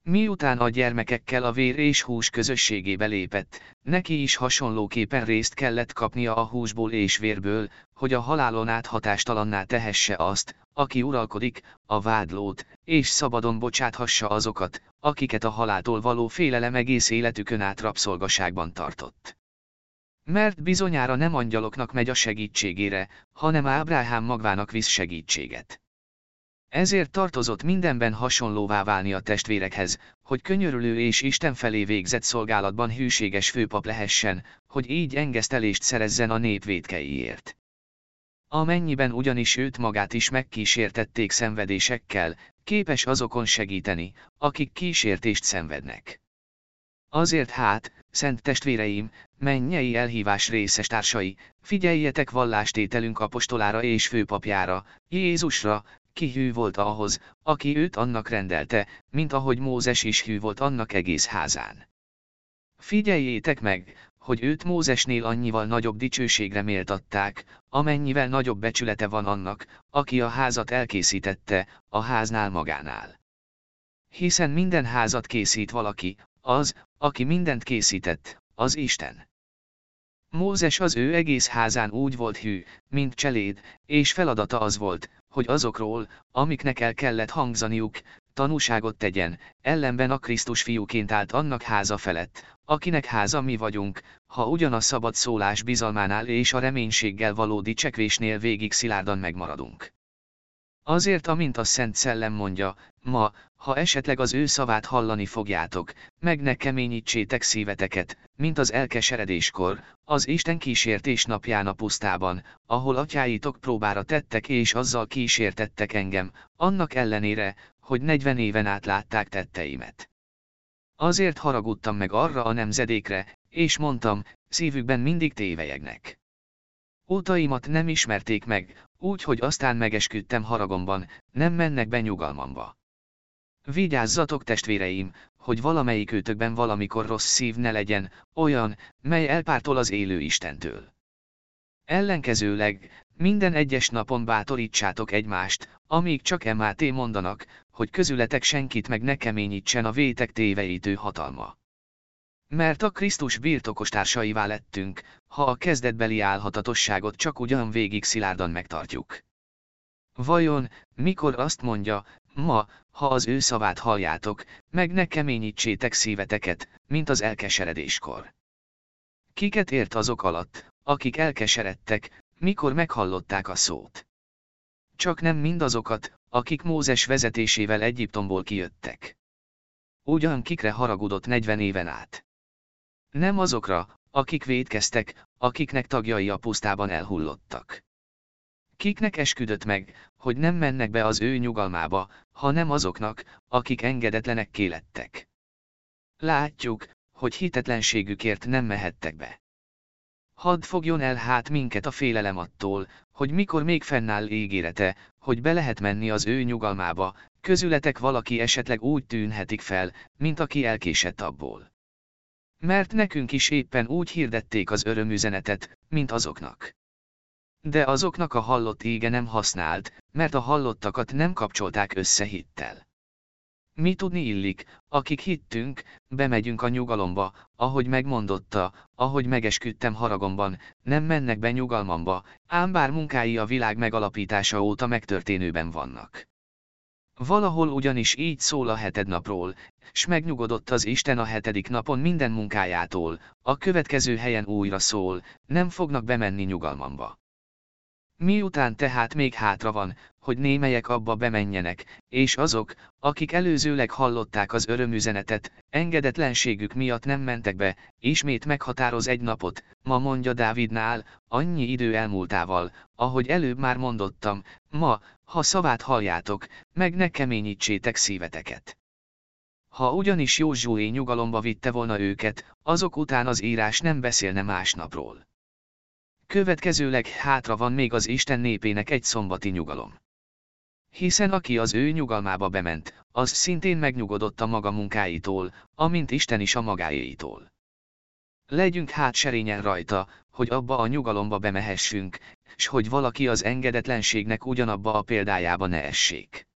Miután a gyermekekkel a vér és hús közösségébe lépett, neki is hasonlóképpen részt kellett kapnia a húsból és vérből, hogy a halálon át hatástalanná tehesse azt, aki uralkodik, a vádlót, és szabadon bocsáthassa azokat, akiket a haláltól való félelem egész életükön át rabszolgaságban tartott. Mert bizonyára nem angyaloknak megy a segítségére, hanem Ábrahám magvának visz segítséget. Ezért tartozott mindenben hasonlóvá válni a testvérekhez, hogy könyörülő és Isten felé végzett szolgálatban hűséges főpap lehessen, hogy így engesztelést szerezzen a nép védkeiért. Amennyiben ugyanis őt magát is megkísértették szenvedésekkel, képes azokon segíteni, akik kísértést szenvednek. Azért hát, szent testvéreim, mennyei elhívás részes társai, figyeljetek vallástételünk apostolára és főpapjára, Jézusra, ki hű volt ahhoz, aki őt annak rendelte, mint ahogy Mózes is hű volt annak egész házán. Figyeljétek meg, hogy őt Mózesnél annyival nagyobb dicsőségre méltatták, amennyivel nagyobb becsülete van annak, aki a házat elkészítette, a háznál magánál. Hiszen minden házat készít valaki, az, aki mindent készített, az Isten. Mózes az ő egész házán úgy volt hű, mint cseléd, és feladata az volt, hogy azokról, amiknek el kellett hangzaniuk, tanúságot tegyen, ellenben a Krisztus fiúként állt annak háza felett, akinek háza mi vagyunk, ha ugyan a szabad szólás bizalmánál és a reménységgel való dicsekvésnél végig szilárdan megmaradunk. Azért, amint a Szent Szellem mondja, ma, ha esetleg az ő szavát hallani fogjátok, meg ne keményítsétek szíveteket, mint az elkeseredéskor, az Isten kísértés napján a pusztában, ahol atyáitok próbára tettek és azzal kísértettek engem, annak ellenére, hogy negyven éven át látták tetteimet. Azért haragudtam meg arra a nemzedékre, és mondtam, szívükben mindig tévejegnek. Ótaimat nem ismerték meg, úgy, hogy aztán megesküdtem haragomban, nem mennek be nyugalmamba. Vigyázzatok testvéreim, hogy valamelyik őtökben valamikor rossz szív ne legyen, olyan, mely elpártol az élő Istentől. Ellenkezőleg, minden egyes napon bátorítsátok egymást, amíg csak emáté mondanak, hogy közületek senkit meg ne keményítsen a vétek téveítő hatalma. Mert a Krisztus birtokostársaival lettünk, ha a kezdetbeli álhatatosságot csak ugyan végig szilárdan megtartjuk. Vajon, mikor azt mondja, ma, ha az ő szavát halljátok, meg ne keményítsétek szíveteket, mint az elkeseredéskor. Kiket ért azok alatt, akik elkeseredtek, mikor meghallották a szót? Csak nem mindazokat, akik Mózes vezetésével Egyiptomból kijöttek. Ugyan kikre haragudott 40 éven át. Nem azokra, akik védkeztek, akiknek tagjai a pusztában elhullottak. Kiknek esküdött meg, hogy nem mennek be az ő nyugalmába, hanem azoknak, akik engedetlenek kélettek. Látjuk, hogy hitetlenségükért nem mehettek be. Hadd fogjon el hát minket a félelem attól, hogy mikor még fennáll ígérete, hogy be lehet menni az ő nyugalmába, közületek valaki esetleg úgy tűnhetik fel, mint aki elkésett abból. Mert nekünk is éppen úgy hirdették az örömüzenetet, mint azoknak. De azoknak a hallott ége nem használt, mert a hallottakat nem kapcsolták össze hittel. Mi tudni illik, akik hittünk, bemegyünk a nyugalomba, ahogy megmondotta, ahogy megesküdtem haragomban, nem mennek be nyugalmamba, ám bár munkái a világ megalapítása óta megtörténőben vannak. Valahol ugyanis így szól a heted napról, s megnyugodott az Isten a hetedik napon minden munkájától, a következő helyen újra szól, nem fognak bemenni nyugalmamba. Miután tehát még hátra van, hogy némelyek abba bemenjenek, és azok, akik előzőleg hallották az örömüzenetet, engedetlenségük miatt nem mentek be, ismét meghatároz egy napot, ma mondja Dávidnál, annyi idő elmúltával, ahogy előbb már mondottam, ma, ha szavát halljátok, meg ne keményítsétek szíveteket. Ha ugyanis Józsué nyugalomba vitte volna őket, azok után az írás nem beszélne másnapról. Következőleg hátra van még az Isten népének egy szombati nyugalom. Hiszen aki az ő nyugalmába bement, az szintén megnyugodott a maga munkáitól, amint Isten is a magáéitól. Legyünk hát serényen rajta, hogy abba a nyugalomba bemehessünk, s hogy valaki az engedetlenségnek ugyanabba a példájába ne essék.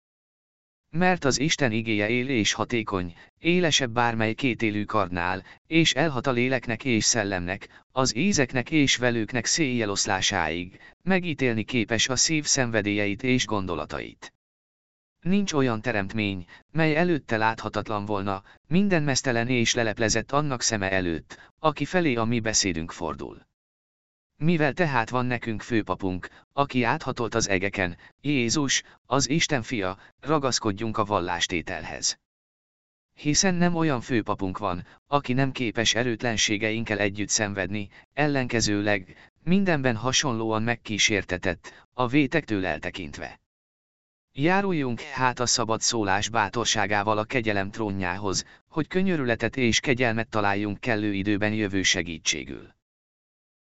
Mert az Isten igéje él és hatékony, élesebb bármely kétélű karnál, és elhat a léleknek és szellemnek, az ízeknek és velőknek széjjeloszlásáig, megítélni képes a szív szenvedélyeit és gondolatait. Nincs olyan teremtmény, mely előtte láthatatlan volna, minden mesztelen és leleplezett annak szeme előtt, aki felé a mi beszédünk fordul. Mivel tehát van nekünk főpapunk, aki áthatolt az egeken, Jézus, az Isten fia, ragaszkodjunk a vallástételhez. Hiszen nem olyan főpapunk van, aki nem képes erőtlenségeinkkel együtt szenvedni, ellenkezőleg, mindenben hasonlóan megkísértetett, a vétektől eltekintve. Járuljunk hát a szabad szólás bátorságával a kegyelem trónjához, hogy könyörületet és kegyelmet találjunk kellő időben jövő segítségül.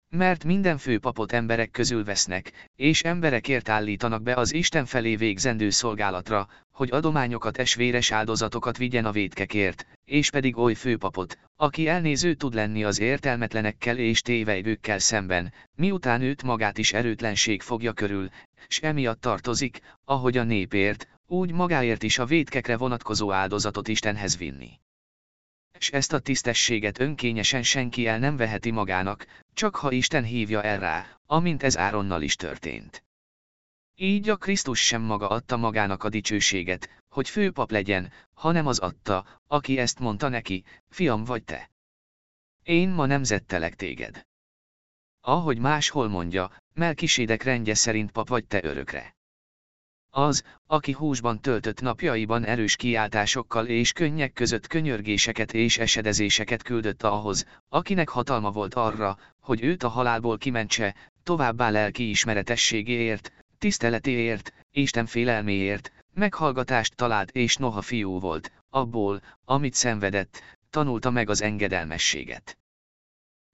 Mert minden főpapot emberek közül vesznek, és emberekért állítanak be az Isten felé végzendő szolgálatra, hogy adományokat és véres áldozatokat vigyen a védkekért, és pedig oly főpapot, aki elnéző tud lenni az értelmetlenekkel és tévejvőkkel szemben, miután őt magát is erőtlenség fogja körül, s emiatt tartozik, ahogy a népért, úgy magáért is a védkekre vonatkozó áldozatot Istenhez vinni s ezt a tisztességet önkényesen senki el nem veheti magának, csak ha Isten hívja el rá, amint ez Áronnal is történt. Így a Krisztus sem maga adta magának a dicsőséget, hogy főpap legyen, hanem az adta, aki ezt mondta neki, fiam vagy te. Én ma nemzettelek téged. Ahogy máshol mondja, Melkisédek rendje szerint pap vagy te örökre. Az, aki húsban töltött napjaiban erős kiáltásokkal és könnyek között könyörgéseket és esedezéseket küldött ahhoz, akinek hatalma volt arra, hogy őt a halálból kimentse, továbbá lelki ismeretességéért, tiszteletéért, Isten félelméért, meghallgatást talált és noha fiú volt, abból, amit szenvedett, tanulta meg az engedelmességet.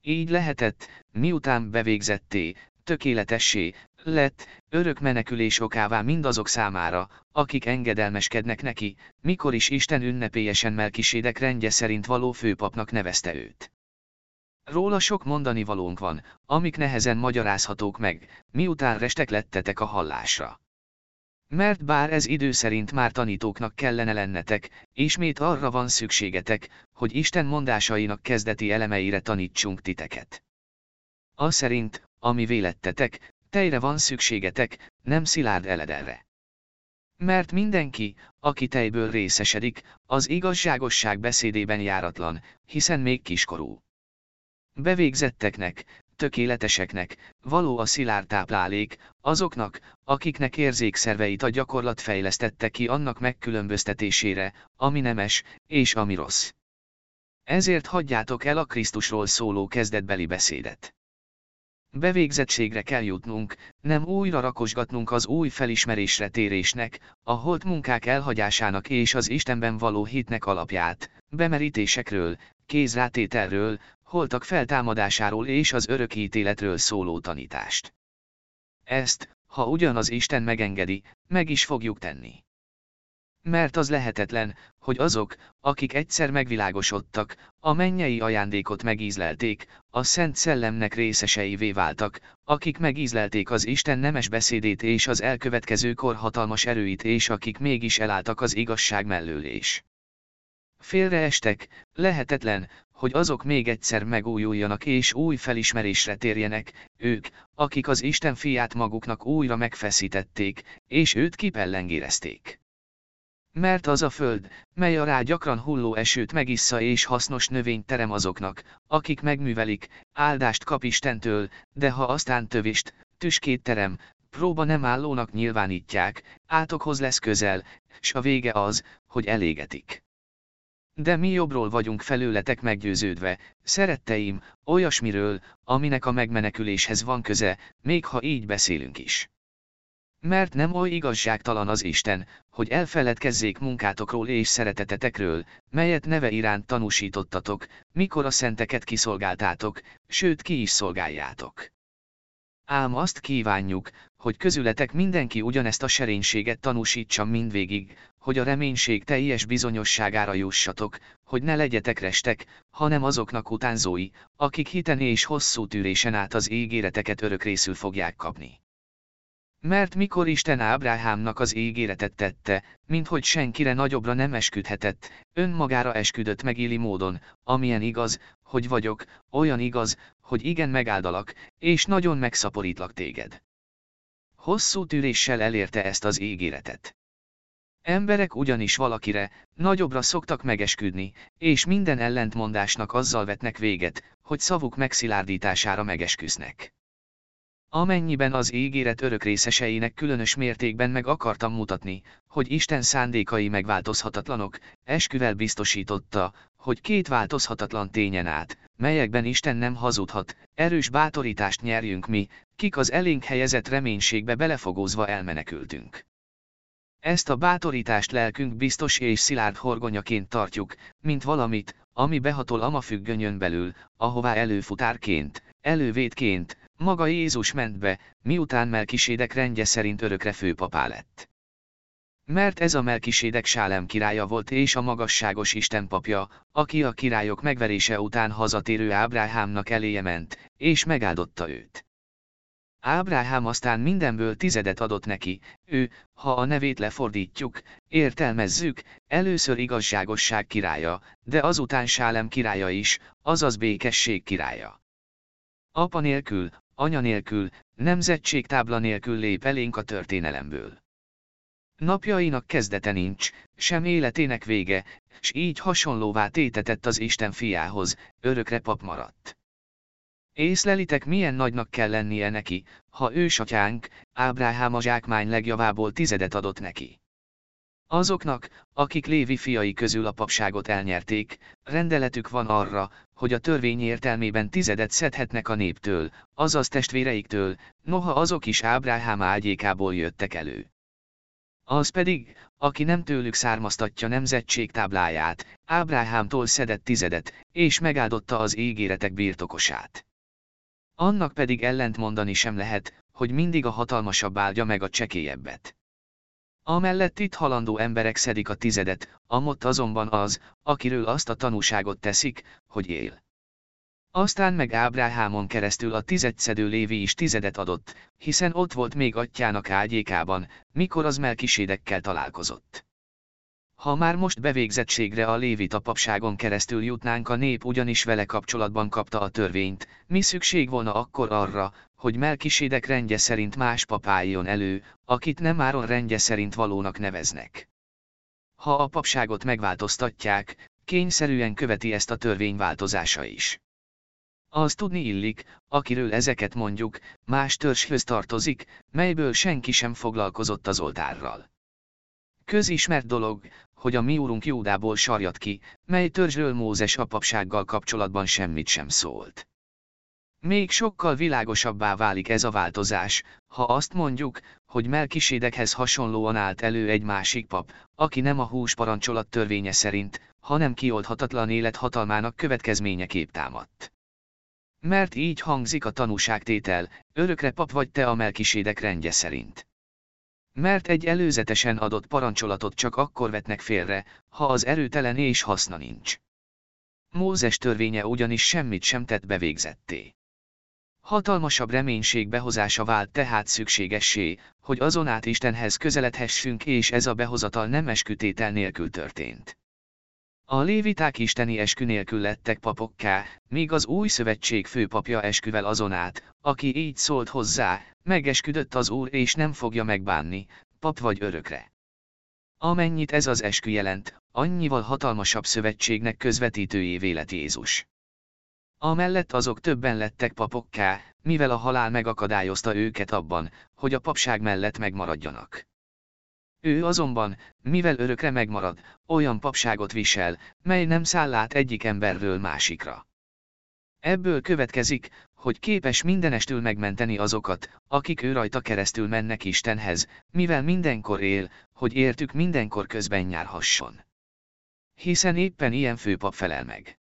Így lehetett, miután bevégzetté, tökéletessé, lett, örök menekülés okává mindazok számára, akik engedelmeskednek neki, mikor is Isten ünnepélyesen Melkisédek rendje szerint való főpapnak nevezte őt. Róla sok mondani valónk van, amik nehezen magyarázhatók meg, miután restek lettetek a hallásra. Mert bár ez idő szerint már tanítóknak kellene lennetek, ismét arra van szükségetek, hogy Isten mondásainak kezdeti elemeire tanítsunk titeket. A szerint, ami vélettetek, tejre van szükségetek, nem szilárd eledelre. Mert mindenki, aki tejből részesedik, az igazságosság beszédében járatlan, hiszen még kiskorú. Bevégzetteknek, tökéleteseknek, való a szilárd táplálék, azoknak, akiknek érzékszerveit a gyakorlat fejlesztette ki annak megkülönböztetésére, ami nemes, és ami rossz. Ezért hagyjátok el a Krisztusról szóló kezdetbeli beszédet. Bevégzettségre kell jutnunk, nem újra rakosgatnunk az új felismerésre térésnek, a holt munkák elhagyásának és az Istenben való hitnek alapját, bemerítésekről, kézrátételről, holtak feltámadásáról és az örök ítéletről szóló tanítást. Ezt, ha ugyanaz Isten megengedi, meg is fogjuk tenni. Mert az lehetetlen, hogy azok, akik egyszer megvilágosodtak, a mennyei ajándékot megízlelték, a Szent Szellemnek részeseivé váltak, akik megízlelték az Isten nemes beszédét és az elkövetkező kor hatalmas erőit és akik mégis elálltak az igazság mellőlés. Félreestek, lehetetlen, hogy azok még egyszer megújuljanak és új felismerésre térjenek, ők, akik az Isten fiát maguknak újra megfeszítették, és őt kipellengérezték. Mert az a föld, mely a rá gyakran hulló esőt megissza és hasznos növényt terem azoknak, akik megművelik, áldást kap Istentől, de ha aztán tövist, tüskét terem, próba nem állónak nyilvánítják, átokhoz lesz közel, s a vége az, hogy elégetik. De mi jobbról vagyunk felőletek meggyőződve, szeretteim, olyasmiről, aminek a megmeneküléshez van köze, még ha így beszélünk is. Mert nem oly igazságtalan az Isten, hogy elfeledkezzék munkátokról és szeretetetekről, melyet neve iránt tanúsítottatok, mikor a szenteket kiszolgáltátok, sőt ki is szolgáljátok. Ám azt kívánjuk, hogy közületek mindenki ugyanezt a serénységet tanúsítsa mindvégig, hogy a reménység teljes bizonyosságára jussatok, hogy ne legyetek restek, hanem azoknak utánzói, akik hiten és hosszú tűrésen át az ígéreteket örökrészül fogják kapni. Mert mikor Isten Ábráhámnak az ígéretet tette, minthogy senkire nagyobbra nem esküdhetett, önmagára esküdött meg éli módon, amilyen igaz, hogy vagyok, olyan igaz, hogy igen megáldalak, és nagyon megszaporítlak téged. Hosszú tűréssel elérte ezt az ígéretet. Emberek ugyanis valakire, nagyobbra szoktak megesküdni, és minden ellentmondásnak azzal vetnek véget, hogy szavuk megszilárdítására megesküsznek. Amennyiben az ígéret örök részeseinek különös mértékben meg akartam mutatni, hogy Isten szándékai megváltozhatatlanok, esküvel biztosította, hogy két változhatatlan tényen át, melyekben Isten nem hazudhat, erős bátorítást nyerjünk mi, kik az elénk helyezett reménységbe belefogózva elmenekültünk. Ezt a bátorítást lelkünk biztos és szilárd horgonyaként tartjuk, mint valamit, ami behatol ama függönyön belül, ahová előfutárként, elővédként, maga Jézus ment be, miután Melkisédek rendje szerint örökre főpapá lett. Mert ez a Melkisédek Sálem királya volt és a magasságos Isten papja, aki a királyok megverése után hazatérő Ábráhámnak eléje ment, és megáldotta őt. Ábrahám aztán mindenből tizedet adott neki, ő, ha a nevét lefordítjuk, értelmezzük, először igazságosság királya, de azután Sálem királya is, azaz békesség királya. Apa nélkül, anya nélkül, nemzetségtábla nélkül lép elénk a történelemből. Napjainak kezdete nincs, sem életének vége, s így hasonlóvá tétetett az Isten fiához, örökre pap maradt. Észlelitek milyen nagynak kell lennie neki, ha ősatyánk, Ábrahám a zsákmány legjavából tizedet adott neki. Azoknak, akik Lévi fiai közül a papságot elnyerték, rendeletük van arra, hogy a törvény értelmében tizedet szedhetnek a néptől, azaz testvéreiktől, noha azok is Ábrahám ágyékából jöttek elő. Az pedig, aki nem tőlük származtatja nemzetség tábláját, Ábrahámtól szedett tizedet, és megáldotta az ígéretek birtokosát. Annak pedig ellent mondani sem lehet, hogy mindig a hatalmasabb áldja meg a csekélyebbet. Amellett itt halandó emberek szedik a tizedet, amott azonban az, akiről azt a tanúságot teszik, hogy él. Aztán meg Ábráhámon keresztül a tizedszedő Lévi is tizedet adott, hiszen ott volt még atyának ágyékában, mikor az Melkisédekkel találkozott. Ha már most bevégzettségre a Lévita papságon keresztül jutnánk a nép ugyanis vele kapcsolatban kapta a törvényt, mi szükség volna akkor arra, hogy Melkisédek rendje szerint más pap elő, akit nem Áron rendje szerint valónak neveznek. Ha a papságot megváltoztatják, kényszerűen követi ezt a törvény változása is. Az tudni illik, akiről ezeket mondjuk, más törzshöz tartozik, melyből senki sem foglalkozott az oltárral. Közismert dolog, hogy a mi úrunk Júdából sarjat ki, mely törzsről Mózes apapsággal kapcsolatban semmit sem szólt. Még sokkal világosabbá válik ez a változás, ha azt mondjuk, hogy Melkisédekhez hasonlóan állt elő egy másik pap, aki nem a hús parancsolat törvénye szerint, hanem kioldhatatlan élet hatalmának következményeképp támadt. Mert így hangzik a tanúságtétel, örökre pap vagy te a Melkisédek rendje szerint. Mert egy előzetesen adott parancsolatot csak akkor vetnek félre, ha az erőtelen és haszna nincs. Mózes törvénye ugyanis semmit sem tett bevégzetté. Hatalmasabb reménység behozása vált tehát szükségessé, hogy azon át Istenhez közeledhessünk és ez a behozatal nem eskütétel nélkül történt. A léviták isteni eskü nélkül lettek papokká, míg az új szövetség főpapja esküvel azon át, aki így szólt hozzá, megesküdött az Úr és nem fogja megbánni, pap vagy örökre. Amennyit ez az eskü jelent, annyival hatalmasabb szövetségnek közvetítőjévé lett Jézus. Amellett azok többen lettek papokká, mivel a halál megakadályozta őket abban, hogy a papság mellett megmaradjanak. Ő azonban, mivel örökre megmarad, olyan papságot visel, mely nem száll át egyik emberről másikra. Ebből következik, hogy képes mindenestül megmenteni azokat, akik ő rajta keresztül mennek Istenhez, mivel mindenkor él, hogy értük mindenkor közben nyárhasson. Hiszen éppen ilyen főpap felel meg.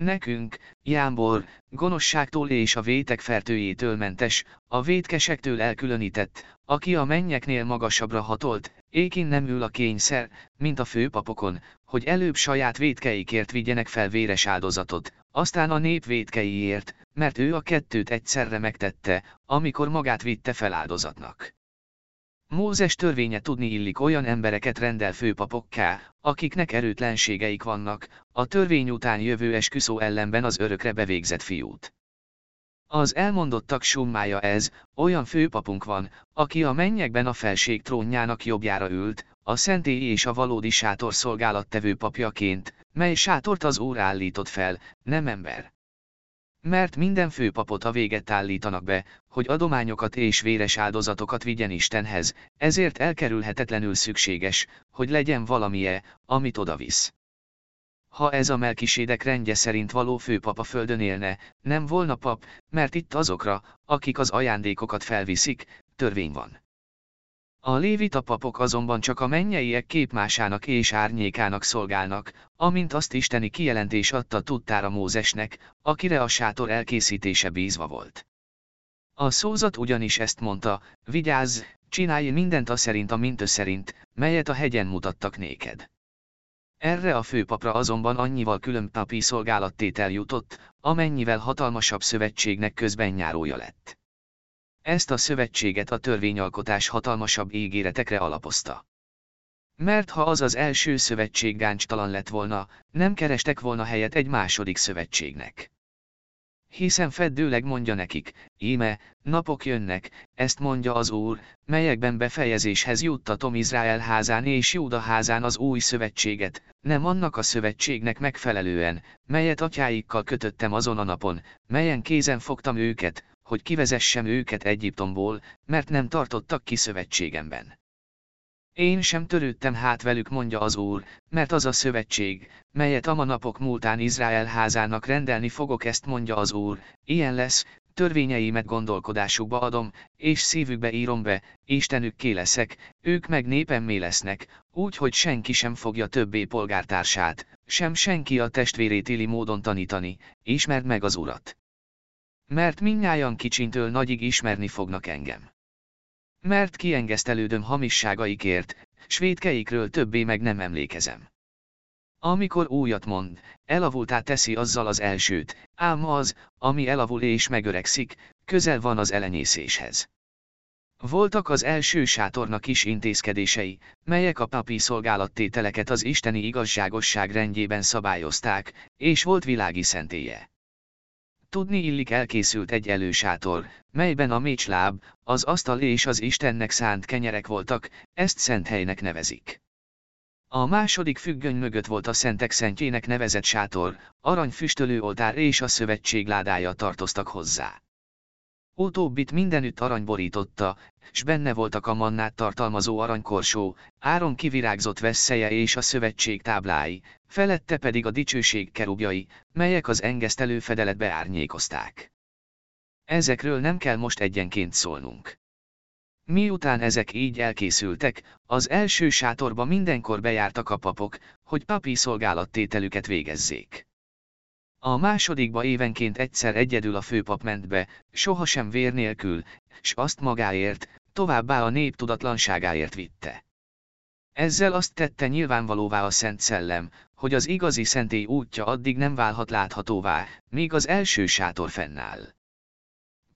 Nekünk, Jámbor, gonoszságtól és a vétek fertőjétől mentes, a vétkesektől elkülönített, aki a mennyeknél magasabbra hatolt, ékin nem ül a kényszer, mint a főpapokon, hogy előbb saját vétkeikért vigyenek fel véres áldozatot, aztán a nép vétkeiért, mert ő a kettőt egyszerre megtette, amikor magát vitte fel áldozatnak. Mózes törvénye tudni illik olyan embereket rendel főpapokká, akiknek erőtlenségeik vannak, a törvény után jövő esküszó ellenben az örökre bevégzett fiút. Az elmondottak summája ez, olyan főpapunk van, aki a mennyekben a felség trónjának jobbjára ült, a szentély és a valódi sátor szolgálattevő papjaként, mely sátort az Úr állított fel, nem ember. Mert minden főpapot a véget állítanak be, hogy adományokat és véres áldozatokat vigyen Istenhez, ezért elkerülhetetlenül szükséges, hogy legyen valamie, amit odavisz. Ha ez a melkisédek rendje szerint való főpap a földön élne, nem volna pap, mert itt azokra, akik az ajándékokat felviszik, törvény van. A lévita papok azonban csak a mennyeiek képmásának és árnyékának szolgálnak, amint azt isteni kijelentés adta tudtára Mózesnek, akire a sátor elkészítése bízva volt. A szózat ugyanis ezt mondta, vigyázz, csinálj mindent a szerint a mintő szerint, melyet a hegyen mutattak néked. Erre a főpapra azonban annyival külön papi szolgálattétel jutott, amennyivel hatalmasabb szövetségnek közben nyárója lett. Ezt a szövetséget a törvényalkotás hatalmasabb ígéretekre alapozta. Mert ha az az első szövetség gáncstalan lett volna, nem kerestek volna helyet egy második szövetségnek. Hiszen feddőleg mondja nekik, íme, napok jönnek, ezt mondja az Úr, melyekben befejezéshez juttatom Izrael házán és Júda házán az új szövetséget, nem annak a szövetségnek megfelelően, melyet atyáikkal kötöttem azon a napon, melyen kézen fogtam őket, hogy kivezessem őket Egyiptomból, mert nem tartottak ki szövetségemben. Én sem törődtem hát velük mondja az Úr, mert az a szövetség, melyet a napok múltán Izrael házának rendelni fogok ezt mondja az Úr, ilyen lesz, törvényeimet gondolkodásukba adom, és szívükbe írom be, Istenükké leszek, ők meg népemmé lesznek, úgy, hogy senki sem fogja többé polgártársát, sem senki a testvérét éli módon tanítani, ismerd meg az Urat. Mert minnyájan kicsintől nagyig ismerni fognak engem. Mert kiengesztelődöm hamisságaikért, svédkeikről többé meg nem emlékezem. Amikor újat mond, elavultá teszi azzal az elsőt, ám az, ami elavul és megöregszik, közel van az elenyészéshez. Voltak az első sátornak is intézkedései, melyek a papi szolgálattételeket az isteni igazságosság rendjében szabályozták, és volt világi szentélye. Tudni illik elkészült egy elősátor, melyben a mécsláb, az asztal és az Istennek szánt kenyerek voltak, ezt szent helynek nevezik. A második függöny mögött volt a Szentek Szentjének nevezett sátor, aranyfüstölő oltár és a szövetség ládája tartoztak hozzá. Utóbbit mindenütt arany borította, s benne voltak a mannát tartalmazó aranykorsó, áron kivirágzott vesszeje és a szövetség táblái, felette pedig a dicsőség kerubjai, melyek az engesztelő fedelet beárnyékozták. Ezekről nem kell most egyenként szólnunk. Miután ezek így elkészültek, az első sátorba mindenkor bejártak a papok, hogy papi szolgálattételüket végezzék. A másodikba évenként egyszer egyedül a főpap ment be, sohasem vér nélkül, s azt magáért, továbbá a nép tudatlanságáért vitte. Ezzel azt tette nyilvánvalóvá a Szent Szellem, hogy az igazi szentély útja addig nem válhat láthatóvá, míg az első sátor fennáll.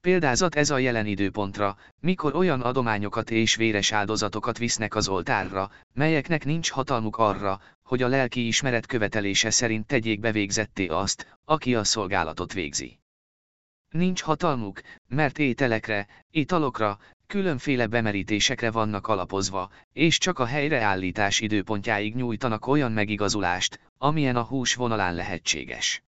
Példázat ez a jelen időpontra, mikor olyan adományokat és véres áldozatokat visznek az oltárra, melyeknek nincs hatalmuk arra, hogy a lelki ismeret követelése szerint tegyék bevégzetté azt, aki a szolgálatot végzi. Nincs hatalmuk, mert ételekre, italokra, különféle bemerítésekre vannak alapozva, és csak a helyreállítás időpontjáig nyújtanak olyan megigazulást, amilyen a hús vonalán lehetséges.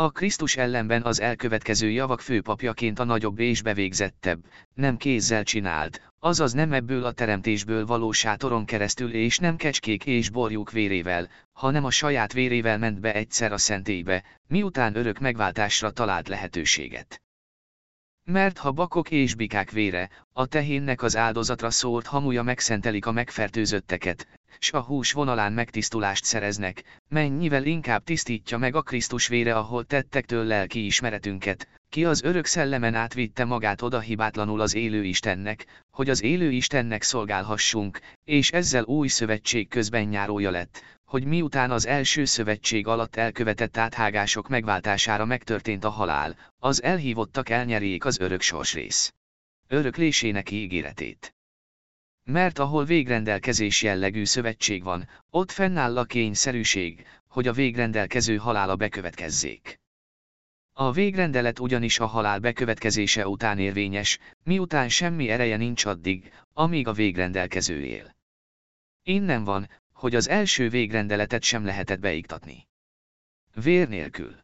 A Krisztus ellenben az elkövetkező javak főpapjaként a nagyobb és bevégzettebb, nem kézzel csinált, azaz nem ebből a teremtésből való sátoron keresztül és nem kecskék és borjuk vérével, hanem a saját vérével ment be egyszer a szentélybe, miután örök megváltásra talált lehetőséget. Mert ha bakok és bikák vére, a tehénnek az áldozatra szórt hamuja megszentelik a megfertőzötteket, s a hús vonalán megtisztulást szereznek, mennyivel inkább tisztítja meg a Krisztus vére ahol tettektől lelki ismeretünket, ki az örök szellemen átvitte magát oda hibátlanul az élő Istennek, hogy az élő Istennek szolgálhassunk, és ezzel új szövetség közben nyárója lett, hogy miután az első szövetség alatt elkövetett áthágások megváltására megtörtént a halál, az elhívottak elnyerjék az örök sorsrész. Öröklésének ígéretét. Mert ahol végrendelkezés jellegű szövetség van, ott fennáll a kényszerűség, hogy a végrendelkező halála bekövetkezzék. A végrendelet ugyanis a halál bekövetkezése után érvényes, miután semmi ereje nincs addig, amíg a végrendelkező él. Innen van, hogy az első végrendeletet sem lehetett beiktatni. Vér nélkül.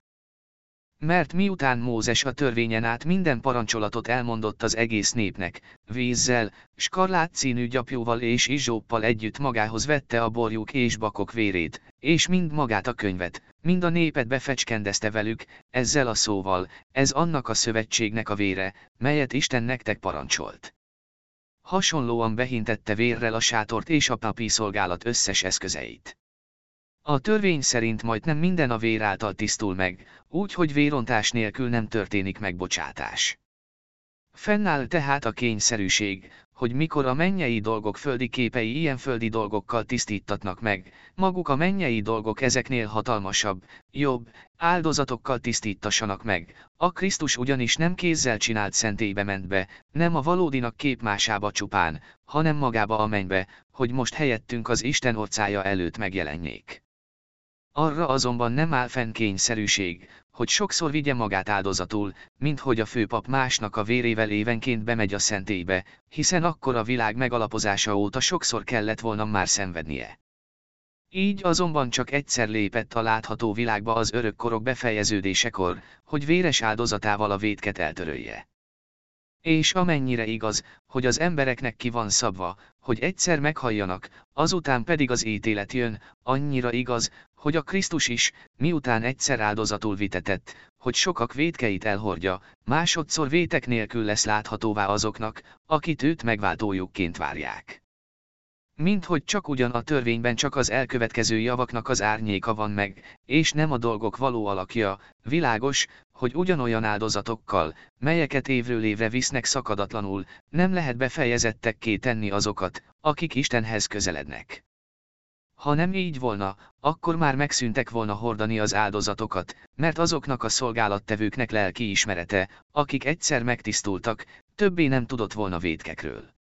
Mert miután Mózes a törvényen át minden parancsolatot elmondott az egész népnek, vízzel, skarlát színű gyapjóval és izsóppal együtt magához vette a borjuk és bakok vérét, és mind magát a könyvet, mind a népet befecskendezte velük, ezzel a szóval, ez annak a szövetségnek a vére, melyet Isten nektek parancsolt. Hasonlóan behintette vérrel a sátort és a papi szolgálat összes eszközeit. A törvény szerint majd nem minden a vér által tisztul meg, úgy hogy vérontás nélkül nem történik megbocsátás. Fennáll tehát a kényszerűség, hogy mikor a mennyei dolgok földi képei ilyen földi dolgokkal tisztítatnak meg, maguk a mennyei dolgok ezeknél hatalmasabb, jobb, áldozatokkal tisztítassanak meg, a Krisztus ugyanis nem kézzel csinált szentélybe ment be, nem a valódinak képmásába csupán, hanem magába a mennybe, hogy most helyettünk az Isten orcája előtt megjelenjék. Arra azonban nem áll fenn kényszerűség, hogy sokszor vigye magát áldozatul, mint hogy a főpap másnak a vérével évenként bemegy a szentélybe, hiszen akkor a világ megalapozása óta sokszor kellett volna már szenvednie. Így azonban csak egyszer lépett a látható világba az örökkorok befejeződésekor, hogy véres áldozatával a védket eltörölje. És amennyire igaz, hogy az embereknek ki van szabva, hogy egyszer meghalljanak, azután pedig az ítélet jön, annyira igaz, hogy a Krisztus is, miután egyszer áldozatul vitetett, hogy sokak védkeit elhordja, másodszor vétek nélkül lesz láthatóvá azoknak, akit őt megváltójukként várják. Mint hogy csak ugyan a törvényben csak az elkövetkező javaknak az árnyéka van meg, és nem a dolgok való alakja, világos, hogy ugyanolyan áldozatokkal, melyeket évről évre visznek szakadatlanul, nem lehet befejezettekké tenni azokat, akik Istenhez közelednek. Ha nem így volna, akkor már megszűntek volna hordani az áldozatokat, mert azoknak a szolgálattevőknek lelki ismerete, akik egyszer megtisztultak, többé nem tudott volna védkekről.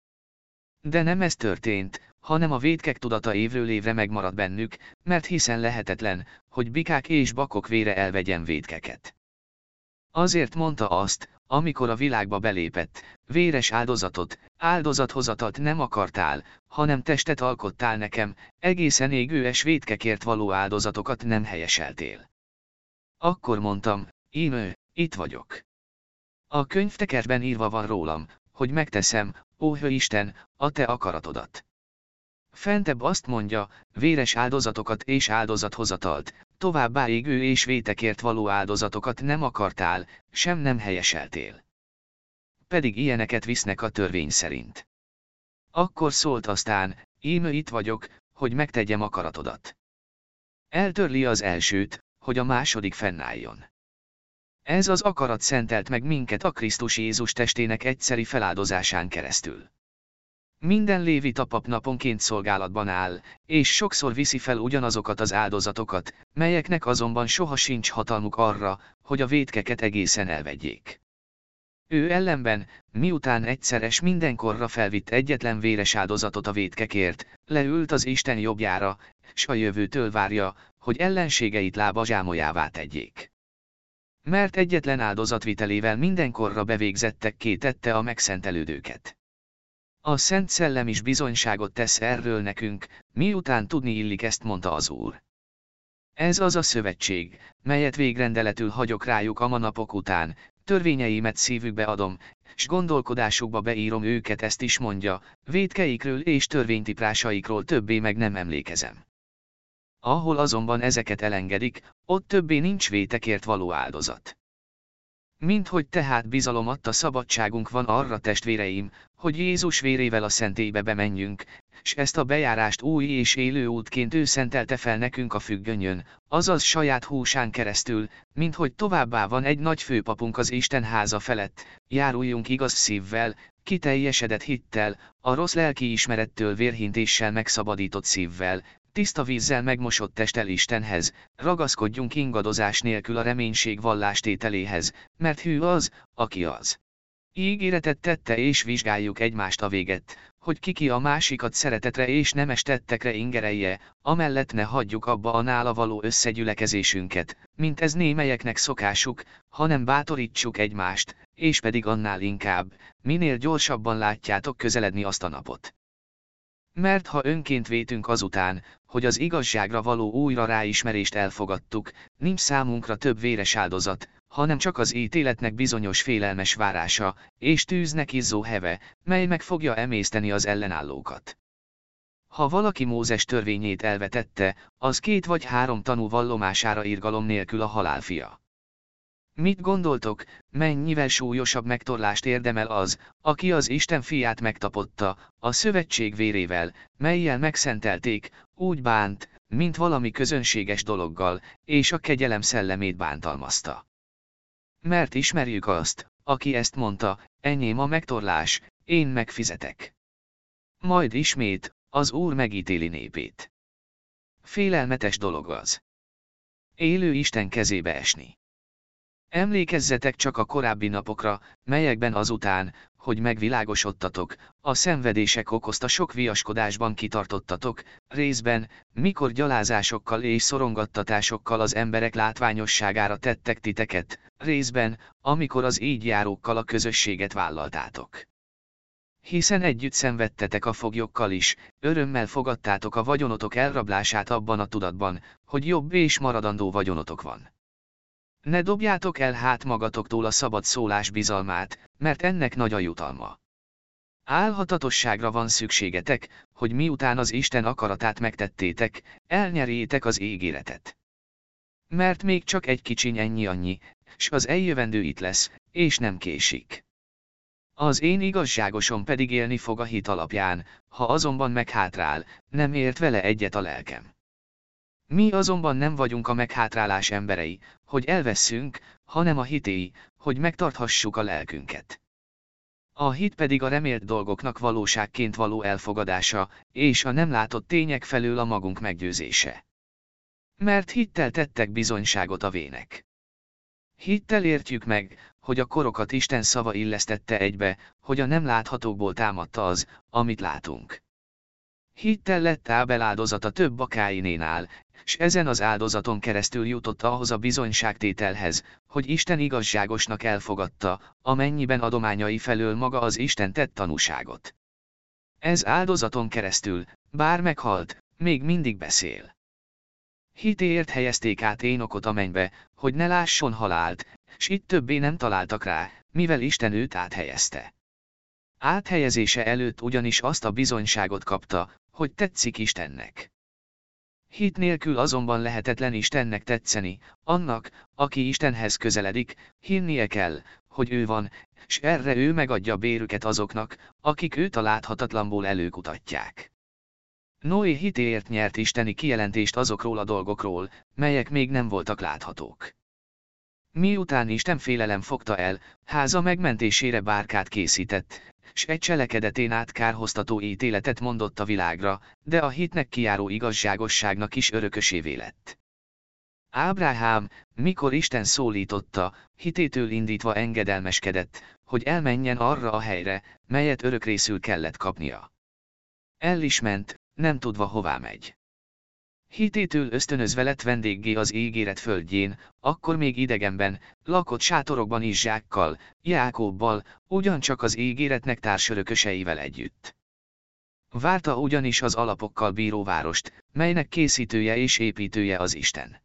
De nem ez történt, hanem a védkek tudata évről évre megmarad bennük, mert hiszen lehetetlen, hogy bikák és bakok vére elvegyen védkeket. Azért mondta azt, amikor a világba belépett, véres áldozatot, áldozathozatalt nem akartál, hanem testet alkottál nekem, egészen égőes védkekért való áldozatokat nem helyeseltél. Akkor mondtam, íme, itt vagyok. A könyvtekerben írva van rólam, hogy megteszem, ó Isten, a te akaratodat. Fentebb azt mondja, véres áldozatokat és áldozathozatalt, továbbá égő és vétekért való áldozatokat nem akartál, sem nem helyeseltél. Pedig ilyeneket visznek a törvény szerint. Akkor szólt aztán, íme itt vagyok, hogy megtegyem akaratodat. Eltörli az elsőt, hogy a második fennálljon. Ez az akarat szentelt meg minket a Krisztus Jézus testének egyszeri feláldozásán keresztül. Minden lévita pap naponként szolgálatban áll, és sokszor viszi fel ugyanazokat az áldozatokat, melyeknek azonban soha sincs hatalmuk arra, hogy a vétkeket egészen elvegyék. Ő ellenben, miután egyszeres mindenkorra felvitt egyetlen véres áldozatot a vétkekért, leült az Isten jobbjára, s a jövőtől várja, hogy ellenségeit lába zsámolyává tegyék. Mert egyetlen áldozatvitelével mindenkorra bevégzettek tette a megszentelődőket. A Szent Szellem is bizonyságot tesz erről nekünk, miután tudni illik ezt mondta az Úr. Ez az a szövetség, melyet végrendeletül hagyok rájuk a manapok után, törvényeimet szívükbe adom, s gondolkodásukba beírom őket ezt is mondja, védkeikről és törvénytiprásaikról többé meg nem emlékezem. Ahol azonban ezeket elengedik, ott többé nincs vétekért való áldozat. Mint hogy tehát bizalom adta szabadságunk van arra testvéreim, hogy Jézus vérével a szentélybe bemenjünk, s ezt a bejárást új és élő útként ő szentelte fel nekünk a függönyön, azaz saját húsán keresztül, mint hogy továbbá van egy nagy főpapunk az Isten háza felett, járuljunk igaz szívvel, kiteljesedett hittel, a rossz lelki ismerettől vérhintéssel megszabadított szívvel, tiszta vízzel megmosott testtel Istenhez, ragaszkodjunk ingadozás nélkül a reménység vallástételéhez, mert hű az, aki az. Ígéretet tette és vizsgáljuk egymást a véget, hogy kiki a másikat szeretetre és nemes tettekre ingerelje, amellett ne hagyjuk abba a nála való összegyülekezésünket, mint ez némelyeknek szokásuk, hanem bátorítsuk egymást, és pedig annál inkább, minél gyorsabban látjátok közeledni azt a napot. Mert ha önként vétünk azután, hogy az igazságra való újra ráismerést elfogadtuk, nincs számunkra több véres áldozat, hanem csak az ítéletnek bizonyos félelmes várása, és tűznek izzó heve, mely meg fogja emészteni az ellenállókat. Ha valaki Mózes törvényét elvetette, az két vagy három tanú vallomására irgalom nélkül a halálfia. Mit gondoltok, mennyivel súlyosabb megtorlást érdemel az, aki az Isten fiát megtapotta, a szövetség vérével, melyel megszentelték, úgy bánt, mint valami közönséges dologgal, és a kegyelem szellemét bántalmazta. Mert ismerjük azt, aki ezt mondta, enyém a megtorlás, én megfizetek. Majd ismét, az Úr megítéli népét. Félelmetes dolog az. Élő Isten kezébe esni. Emlékezzetek csak a korábbi napokra, melyekben azután, hogy megvilágosodtatok, a szenvedések okozta sok viaskodásban kitartottatok, részben, mikor gyalázásokkal és szorongattatásokkal az emberek látványosságára tettek titeket, részben, amikor az így járókkal a közösséget vállaltátok. Hiszen együtt szenvedtetek a foglyokkal is, örömmel fogadtátok a vagyonotok elrablását abban a tudatban, hogy jobb és maradandó vagyonotok van. Ne dobjátok el hát magatoktól a szabad szólás bizalmát, mert ennek nagy a jutalma. Álhatatosságra van szükségetek, hogy miután az Isten akaratát megtettétek, elnyerjétek az ígéretet. Mert még csak egy kicsiny ennyi annyi, s az eljövendő itt lesz, és nem késik. Az én igazságosom pedig élni fog a hit alapján, ha azonban meghátrál, nem ért vele egyet a lelkem. Mi azonban nem vagyunk a meghátrálás emberei, hogy elveszünk, hanem a hitéi, hogy megtarthassuk a lelkünket. A hit pedig a remélt dolgoknak valóságként való elfogadása, és a nem látott tények felől a magunk meggyőzése. Mert hittel tettek bizonyságot a vének. Hittel értjük meg, hogy a korokat Isten szava illesztette egybe, hogy a nem láthatókból támadta az, amit látunk. Hittel lett Ábel áldozata több a Káinénál, s ezen az áldozaton keresztül jutott ahhoz a bizonyságtételhez, hogy Isten igazságosnak elfogadta, amennyiben adományai felől maga az Isten tett tanúságot. Ez áldozaton keresztül, bár meghalt, még mindig beszél. Hitéért helyezték át Énokot a mennybe, hogy ne lásson halált, s itt többé nem találtak rá, mivel Isten őt áthelyezte. Áthelyezése előtt ugyanis azt a bizonyságot kapta, hogy tetszik Istennek. Hit nélkül azonban lehetetlen Istennek tetszeni, annak, aki Istenhez közeledik, hinnie kell, hogy ő van, s erre ő megadja bérüket azoknak, akik őt a láthatatlanból előkutatják. Noé hitéért nyert isteni kijelentést azokról a dolgokról, melyek még nem voltak láthatók. Miután Isten félelem fogta el, háza megmentésére bárkát készített, s egy cselekedetén át kárhoztató ítéletet mondott a világra, de a hitnek kiáró igazságosságnak is örökösévé lett. Ábrahám, mikor Isten szólította, hitétől indítva engedelmeskedett, hogy elmenjen arra a helyre, melyet örökrészül kellett kapnia. El is ment, nem tudva hová megy. Hitétől ösztönözve lett vendéggé az ígéret földjén, akkor még idegenben, lakott sátorokban is Zsákkal, Jákobbal, ugyancsak az ígéretnek társörököseivel együtt. Várta ugyanis az alapokkal bíró várost, melynek készítője és építője az Isten.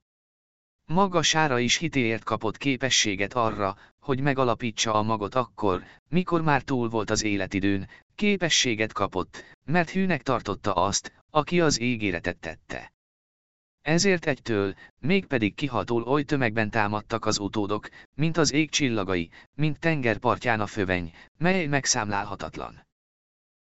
Maga Sára is hitéért kapott képességet arra, hogy megalapítsa a magot akkor, mikor már túl volt az életidőn, képességet kapott, mert hűnek tartotta azt, aki az ígéretet tette. Ezért egytől, mégpedig kihatól oly tömegben támadtak az utódok, mint az ég csillagai, mint tengerpartján a föveny, mely megszámlálhatatlan.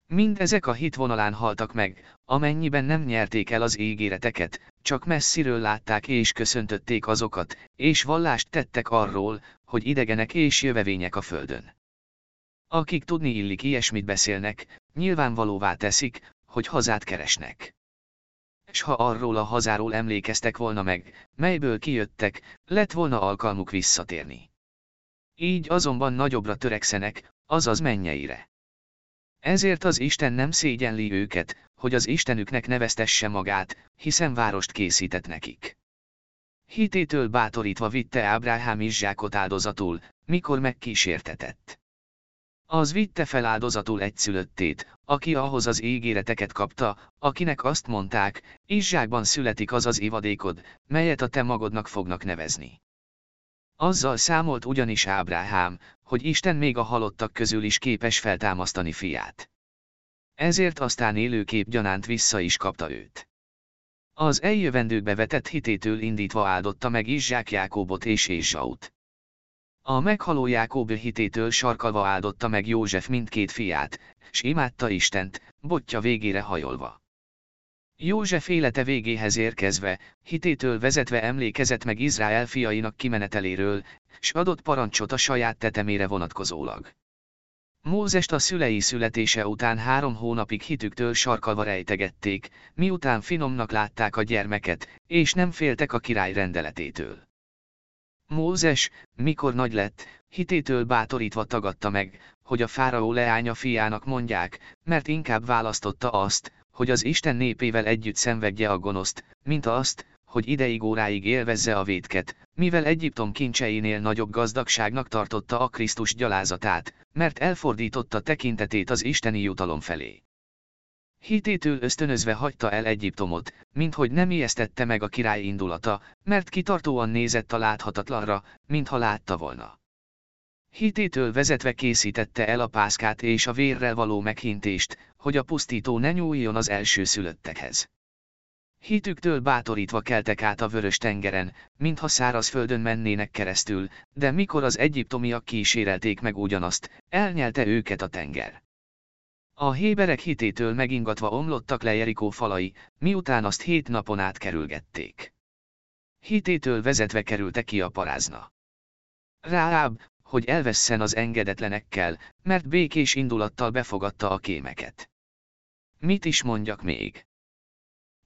Mindezek a hit vonalán haltak meg, amennyiben nem nyerték el az ígéreteket, csak messziről látták és köszöntötték azokat, és vallást tettek arról, hogy idegenek és jövevények a földön. Akik tudni illik ilyesmit beszélnek, nyilvánvalóvá teszik, hogy hazát keresnek s ha arról a hazáról emlékeztek volna meg, melyből kijöttek, lett volna alkalmuk visszatérni. Így azonban nagyobbra törekszenek, azaz mennyeire. Ezért az Isten nem szégyenli őket, hogy az Istenüknek neveztesse magát, hiszen várost készített nekik. Hitétől bátorítva vitte Ábrahám Izsákot áldozatul, mikor megkísértetett. Az vitte fel áldozatul egyszülöttét, aki ahhoz az ígéreteket kapta, akinek azt mondták, Izsákban születik az az évadékod, melyet a te magodnak fognak nevezni. Azzal számolt ugyanis Ábrahám, hogy Isten még a halottak közül is képes feltámasztani fiát. Ezért aztán élőkép gyanánt vissza is kapta őt. Az eljövendőkbe vetett hitétől indítva áldotta meg Izsák Jákóbot és Ésaut. A meghaló Jákob hitétől sarkalva áldotta meg József mindkét fiát, s imádta Istent, botja végére hajolva. József élete végéhez érkezve, hitétől vezetve emlékezett meg Izrael fiainak kimeneteléről, s adott parancsot a saját tetemére vonatkozólag. Mózest a szülei születése után három hónapig hitüktől sarkalva rejtegették, miután finomnak látták a gyermeket, és nem féltek a király rendeletétől. Mózes, mikor nagy lett, hitétől bátorítva tagadta meg, hogy a fáraó leánya fiának mondják, mert inkább választotta azt, hogy az Isten népével együtt szenvedje a gonoszt, mint azt, hogy ideig óráig élvezze a vétket, mivel Egyiptom kincseinél nagyobb gazdagságnak tartotta a Krisztus gyalázatát, mert elfordította tekintetét az isteni jutalom felé. Hitétől ösztönözve hagyta el Egyiptomot, minthogy nem ijesztette meg a király indulata, mert kitartóan nézett a láthatatlanra, mintha látta volna. Hitétől vezetve készítette el a pászkát és a vérrel való meghintést, hogy a pusztító ne nyúljon az első szülöttekhez. Hitüktől bátorítva keltek át a vörös tengeren, mintha szárazföldön mennének keresztül, de mikor az egyiptomiak kísérelték meg ugyanazt, elnyelte őket a tenger. A héberek hitétől megingatva omlottak le Jerikó falai, miután azt hét napon át kerülgették. Hitétől vezetve kerültek ki a parázna. Rááb, hogy elvesszen az engedetlenekkel, mert békés indulattal befogadta a kémeket. Mit is mondjak még?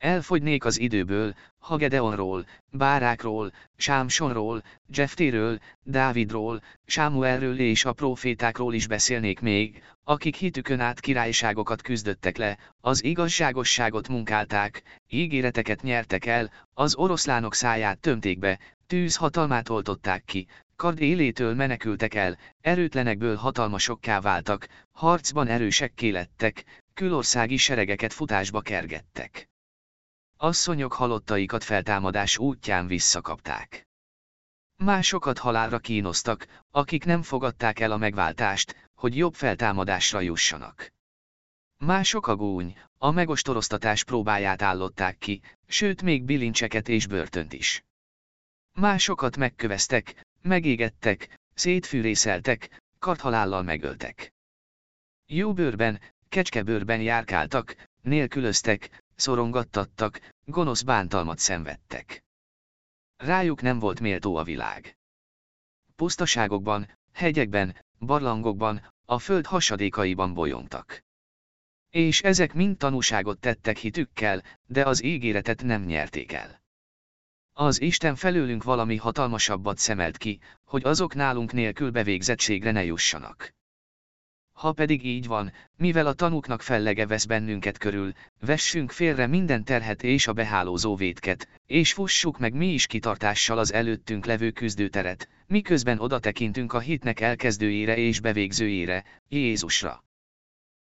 Elfogynék az időből, ha Gedeonról, Bárákról, Sámsonról, Jeftéről, Dávidról, Sámuelről és a profétákról is beszélnék még, akik hitükön át királyságokat küzdöttek le, az igazságosságot munkálták, ígéreteket nyertek el, az oroszlánok száját tömték be, tűz hatalmát oltották ki, kard élétől menekültek el, erőtlenekből hatalmasokká váltak, harcban erősekké lettek, külországi seregeket futásba kergettek. Asszonyok halottaikat feltámadás útján visszakapták. Másokat halálra kínoztak, akik nem fogadták el a megváltást, hogy jobb feltámadásra jussanak. Mások a gúny, a megostoroztatás próbáját állották ki, sőt még bilincseket és börtönt is. Másokat megköveztek, megégettek, szétfűrészeltek, karthalállal megöltek. Jó bőrben, kecskebőrben járkáltak, nélkülöztek, szorongattattak, gonosz bántalmat szenvedtek. Rájuk nem volt méltó a világ. Pusztaságokban, hegyekben, barlangokban, a föld hasadékaiban bolyongtak. És ezek mind tanúságot tettek hitükkel, de az ígéretet nem nyerték el. Az Isten felőlünk valami hatalmasabbat szemelt ki, hogy azok nálunk nélkül bevégzettségre ne jussanak. Ha pedig így van, mivel a tanúknak fellege vesz bennünket körül, vessünk félre minden terhet és a behálózó vétket, és fussuk meg mi is kitartással az előttünk levő küzdőteret, miközben oda tekintünk a hitnek elkezdőjére és bevégzőjére, Jézusra.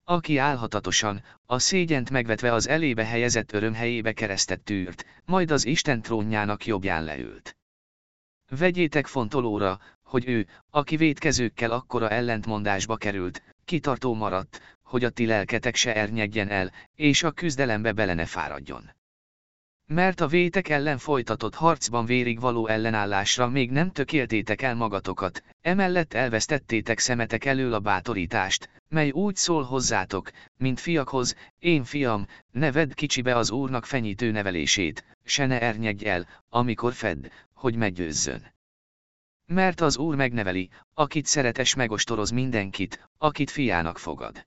Aki állhatatosan, a szégyent megvetve az elébe helyezett öröm helyébe keresztet tűrt, majd az Isten trónjának jobbján leült. Vegyétek fontolóra, hogy ő, aki vétkezőkkel akkora ellentmondásba került, kitartó maradt, hogy a ti lelketek se ernyedjen el, és a küzdelembe bele ne fáradjon. Mert a vétek ellen folytatott harcban vérig való ellenállásra még nem tökéltétek el magatokat, emellett elvesztettétek szemetek elől a bátorítást, mely úgy szól hozzátok, mint fiakhoz, én fiam, ne vedd kicsibe az Úrnak fenyítő nevelését, se ne ernyedj el, amikor fedd, hogy meggyőzzön. Mert az Úr megneveli, akit szeretes megostoroz mindenkit, akit fiának fogad.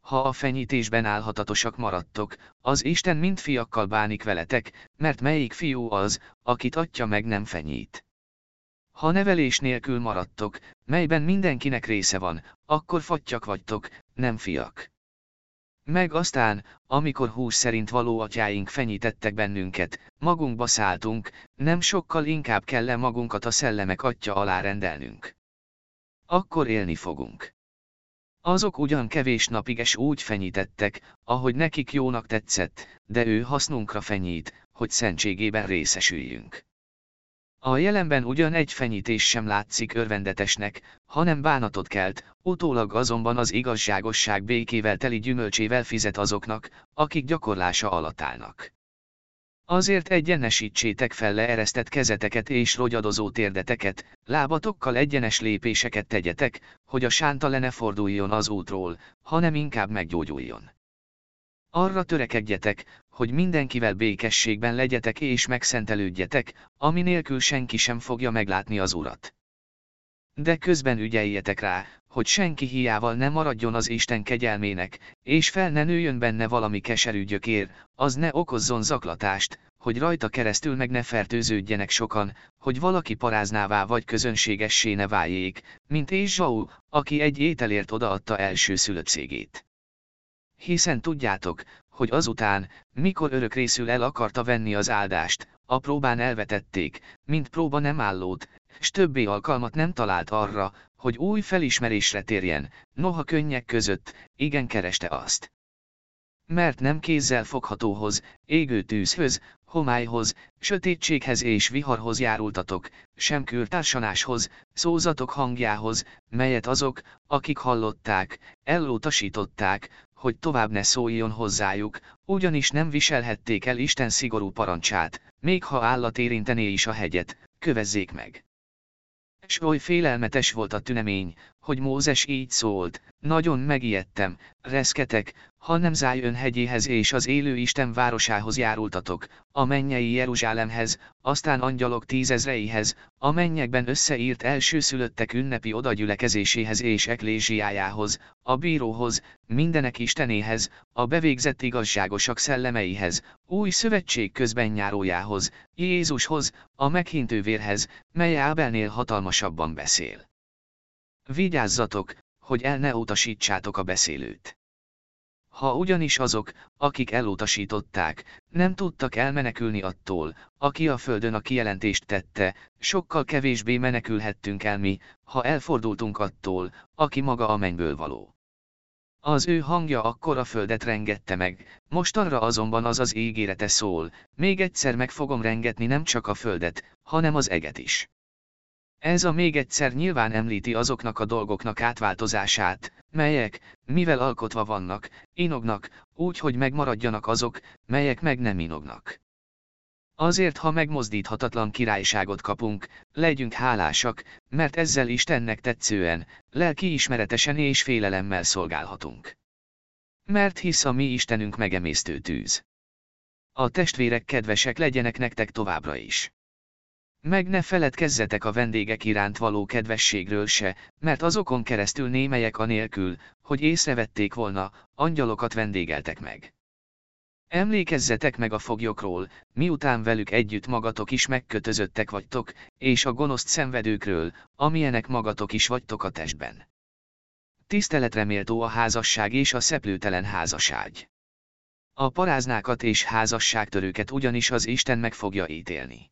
Ha a fenyítésben állhatatosak maradtok, az Isten mind fiakkal bánik veletek, mert melyik fiú az, akit atya meg nem fenyít. Ha nevelés nélkül maradtok, melyben mindenkinek része van, akkor fattyak vagytok, nem fiak. Meg aztán, amikor hús szerint való atyáink fenyítettek bennünket, magunkba szálltunk, nem sokkal inkább kell -e magunkat a szellemek atya alá rendelnünk. Akkor élni fogunk. Azok ugyan kevés napig es úgy fenyítettek, ahogy nekik jónak tetszett, de ő hasznunkra fenyít, hogy szentségében részesüljünk. A jelenben ugyan egy fenyítés sem látszik örvendetesnek, hanem bánatot kelt, utólag azonban az igazságosság békével teli gyümölcsével fizet azoknak, akik gyakorlása alatt állnak. Azért egyenesítsétek fel leeresztett kezeteket és rogyadozó térdeteket, lábatokkal egyenes lépéseket tegyetek, hogy a sánta le ne forduljon az útról, hanem inkább meggyógyuljon. Arra törekedjetek, hogy mindenkivel békességben legyetek és megszentelődjetek, ami nélkül senki sem fogja meglátni az Urat. De közben ügyeljetek rá, hogy senki hiával ne maradjon az Isten kegyelmének, és fel ne nőjön benne valami keserű gyökér, az ne okozzon zaklatást, hogy rajta keresztül meg ne fertőződjenek sokan, hogy valaki paráznává vagy közönségessé ne váljék, mint és Zsau, aki egy ételért odaadta első szülöttségét. Hiszen tudjátok, hogy azután, mikor örök részül el akarta venni az áldást, a próbán elvetették, mint próba nem állót, s többé alkalmat nem talált arra, hogy új felismerésre térjen, noha könnyek között, igen kereste azt. Mert nem kézzel foghatóhoz, égő tűzhöz, homályhoz, sötétséghez és viharhoz járultatok, sem kültársanáshoz, szózatok hangjához, melyet azok, akik hallották, elutasították, hogy tovább ne szóljon hozzájuk, ugyanis nem viselhették el Isten szigorú parancsát, még ha állat érintené is a hegyet, kövezzék meg. S oly félelmetes volt a tünemény, hogy Mózes így szólt, Nagyon megijedtem, reszketek, ha nem Zájön hegyéhez és az élő Isten városához járultatok, a mennyei Jeruzsálemhez, aztán angyalok tízezreihez, a mennyekben összeírt elsőszülöttek ünnepi odagyülekezéséhez és eklésiájához, a bíróhoz, mindenek Istenéhez, a bevégzett igazságosak szellemeihez, új szövetség közben nyárójához, Jézushoz, a meghintő vérhez, mely Ábelnél hatalmasabban beszél. Vigyázzatok, hogy el ne utasítsátok a beszélőt. Ha ugyanis azok, akik elutasították, nem tudtak elmenekülni attól, aki a földön a kijelentést tette, sokkal kevésbé menekülhettünk el mi, ha elfordultunk attól, aki maga a mennyből való. Az ő hangja akkor a földet rengette meg, most arra azonban az az ígérete szól, még egyszer meg fogom rengetni nem csak a földet, hanem az eget is. Ez a még egyszer nyilván említi azoknak a dolgoknak átváltozását, melyek, mivel alkotva vannak, inognak, úgy, hogy megmaradjanak azok, melyek meg nem inognak. Azért, ha megmozdíthatatlan királyságot kapunk, legyünk hálásak, mert ezzel Istennek tetszően, lelkiismeretesen és félelemmel szolgálhatunk. Mert hisz a mi Istenünk megemésztő tűz. A testvérek kedvesek legyenek nektek továbbra is. Meg ne feledkezzetek a vendégek iránt való kedvességről se, mert azokon keresztül némelyek anélkül, hogy észrevették volna, angyalokat vendégeltek meg. Emlékezzetek meg a foglyokról, miután velük együtt magatok is megkötözöttek vagytok, és a gonoszt szenvedőkről, amilyenek magatok is vagytok a testben. Tiszteletre méltó a házasság és a szeplőtelen házaság. A paráznákat és házasságtörőket ugyanis az Isten meg fogja ítélni.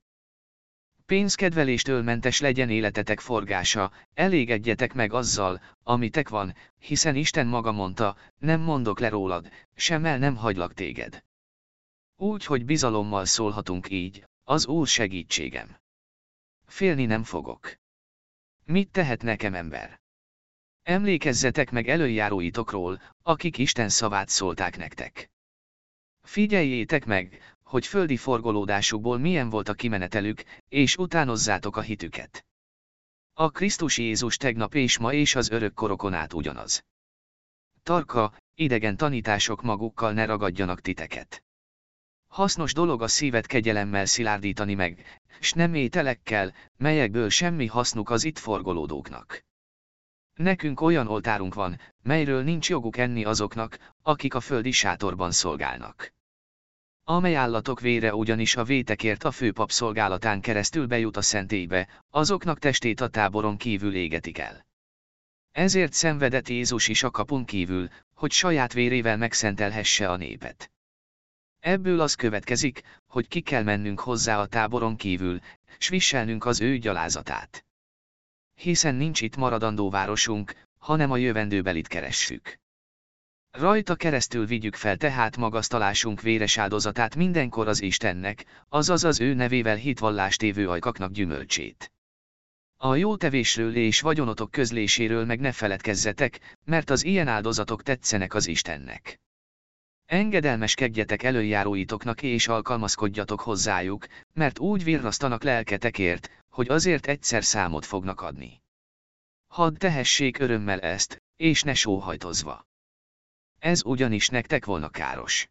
Pénzkedveléstől mentes legyen életetek forgása, elégedjetek meg azzal, amitek van, hiszen Isten maga mondta, nem mondok le rólad, sem nem hagylak téged. Úgy, hogy bizalommal szólhatunk így, az Úr segítségem. Félni nem fogok. Mit tehet nekem ember? Emlékezzetek meg előjáróitokról, akik Isten szavát szólták nektek. Figyeljétek meg, hogy földi forgolódásukból milyen volt a kimenetelük, és utánozzátok a hitüket. A Krisztus Jézus tegnap és ma és az örök korokon át ugyanaz. Tarka, idegen tanítások magukkal ne ragadjanak titeket. Hasznos dolog a szívet kegyelemmel szilárdítani meg, s nem ételekkel, melyekből semmi hasznuk az itt forgolódóknak. Nekünk olyan oltárunk van, melyről nincs joguk enni azoknak, akik a földi sátorban szolgálnak. Amely állatok vére ugyanis a vétekért a főpap szolgálatán keresztül bejut a szentélybe, azoknak testét a táboron kívül égetik el. Ezért szenvedett Jézus is a kapun kívül, hogy saját vérével megszentelhesse a népet. Ebből az következik, hogy ki kell mennünk hozzá a táboron kívül, s viselnünk az ő gyalázatát. Hiszen nincs itt maradandó városunk, hanem a jövendőbelit keressük. Rajta keresztül vigyük fel tehát magasztalásunk véres áldozatát mindenkor az Istennek, azaz az ő nevével hitvallást évő ajkaknak gyümölcsét. A jó tevésről és vagyonotok közléséről meg ne feledkezzetek, mert az ilyen áldozatok tetszenek az Istennek. Engedelmeskedjetek előjáróitoknak és alkalmazkodjatok hozzájuk, mert úgy virrasztanak lelketekért, hogy azért egyszer számot fognak adni. Hadd tehessék örömmel ezt, és ne sóhajtozva. Ez ugyanis nektek volna káros.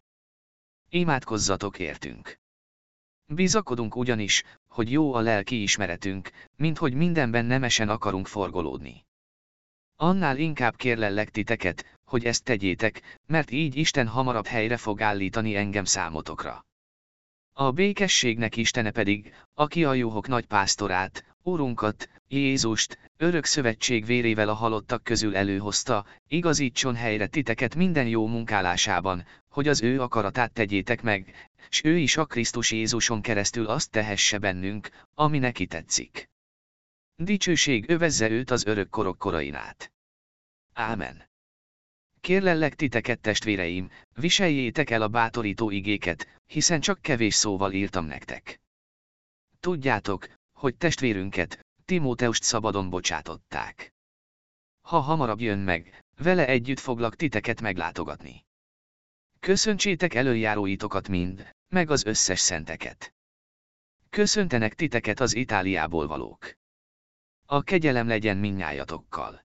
Imádkozzatok értünk. Bizakodunk ugyanis, hogy jó a lelki ismeretünk, mint hogy mindenben nemesen akarunk forgolódni. Annál inkább kérlellek titeket, hogy ezt tegyétek, mert így Isten hamarabb helyre fog állítani engem számotokra. A békességnek Istene pedig, aki a jóhok nagy pásztorát, Úrunkat, Jézust, örök szövetség vérével a halottak közül előhozta, igazítson helyre titeket minden jó munkálásában, hogy az ő akaratát tegyétek meg, s ő is a Krisztus Jézuson keresztül azt tehesse bennünk, ami neki tetszik. Dicsőség övezze őt az örök korok korain. Ámen. Kérlellek titeket testvéreim, viseljétek el a bátorító igéket, hiszen csak kevés szóval írtam nektek. Tudjátok, hogy testvérünket, Timóteust szabadon bocsátották. Ha hamarabb jön meg, vele együtt foglak titeket meglátogatni. Köszöntsétek előjáróitokat mind, meg az összes szenteket. Köszöntenek titeket az Itáliából valók. A kegyelem legyen minnyájatokkal.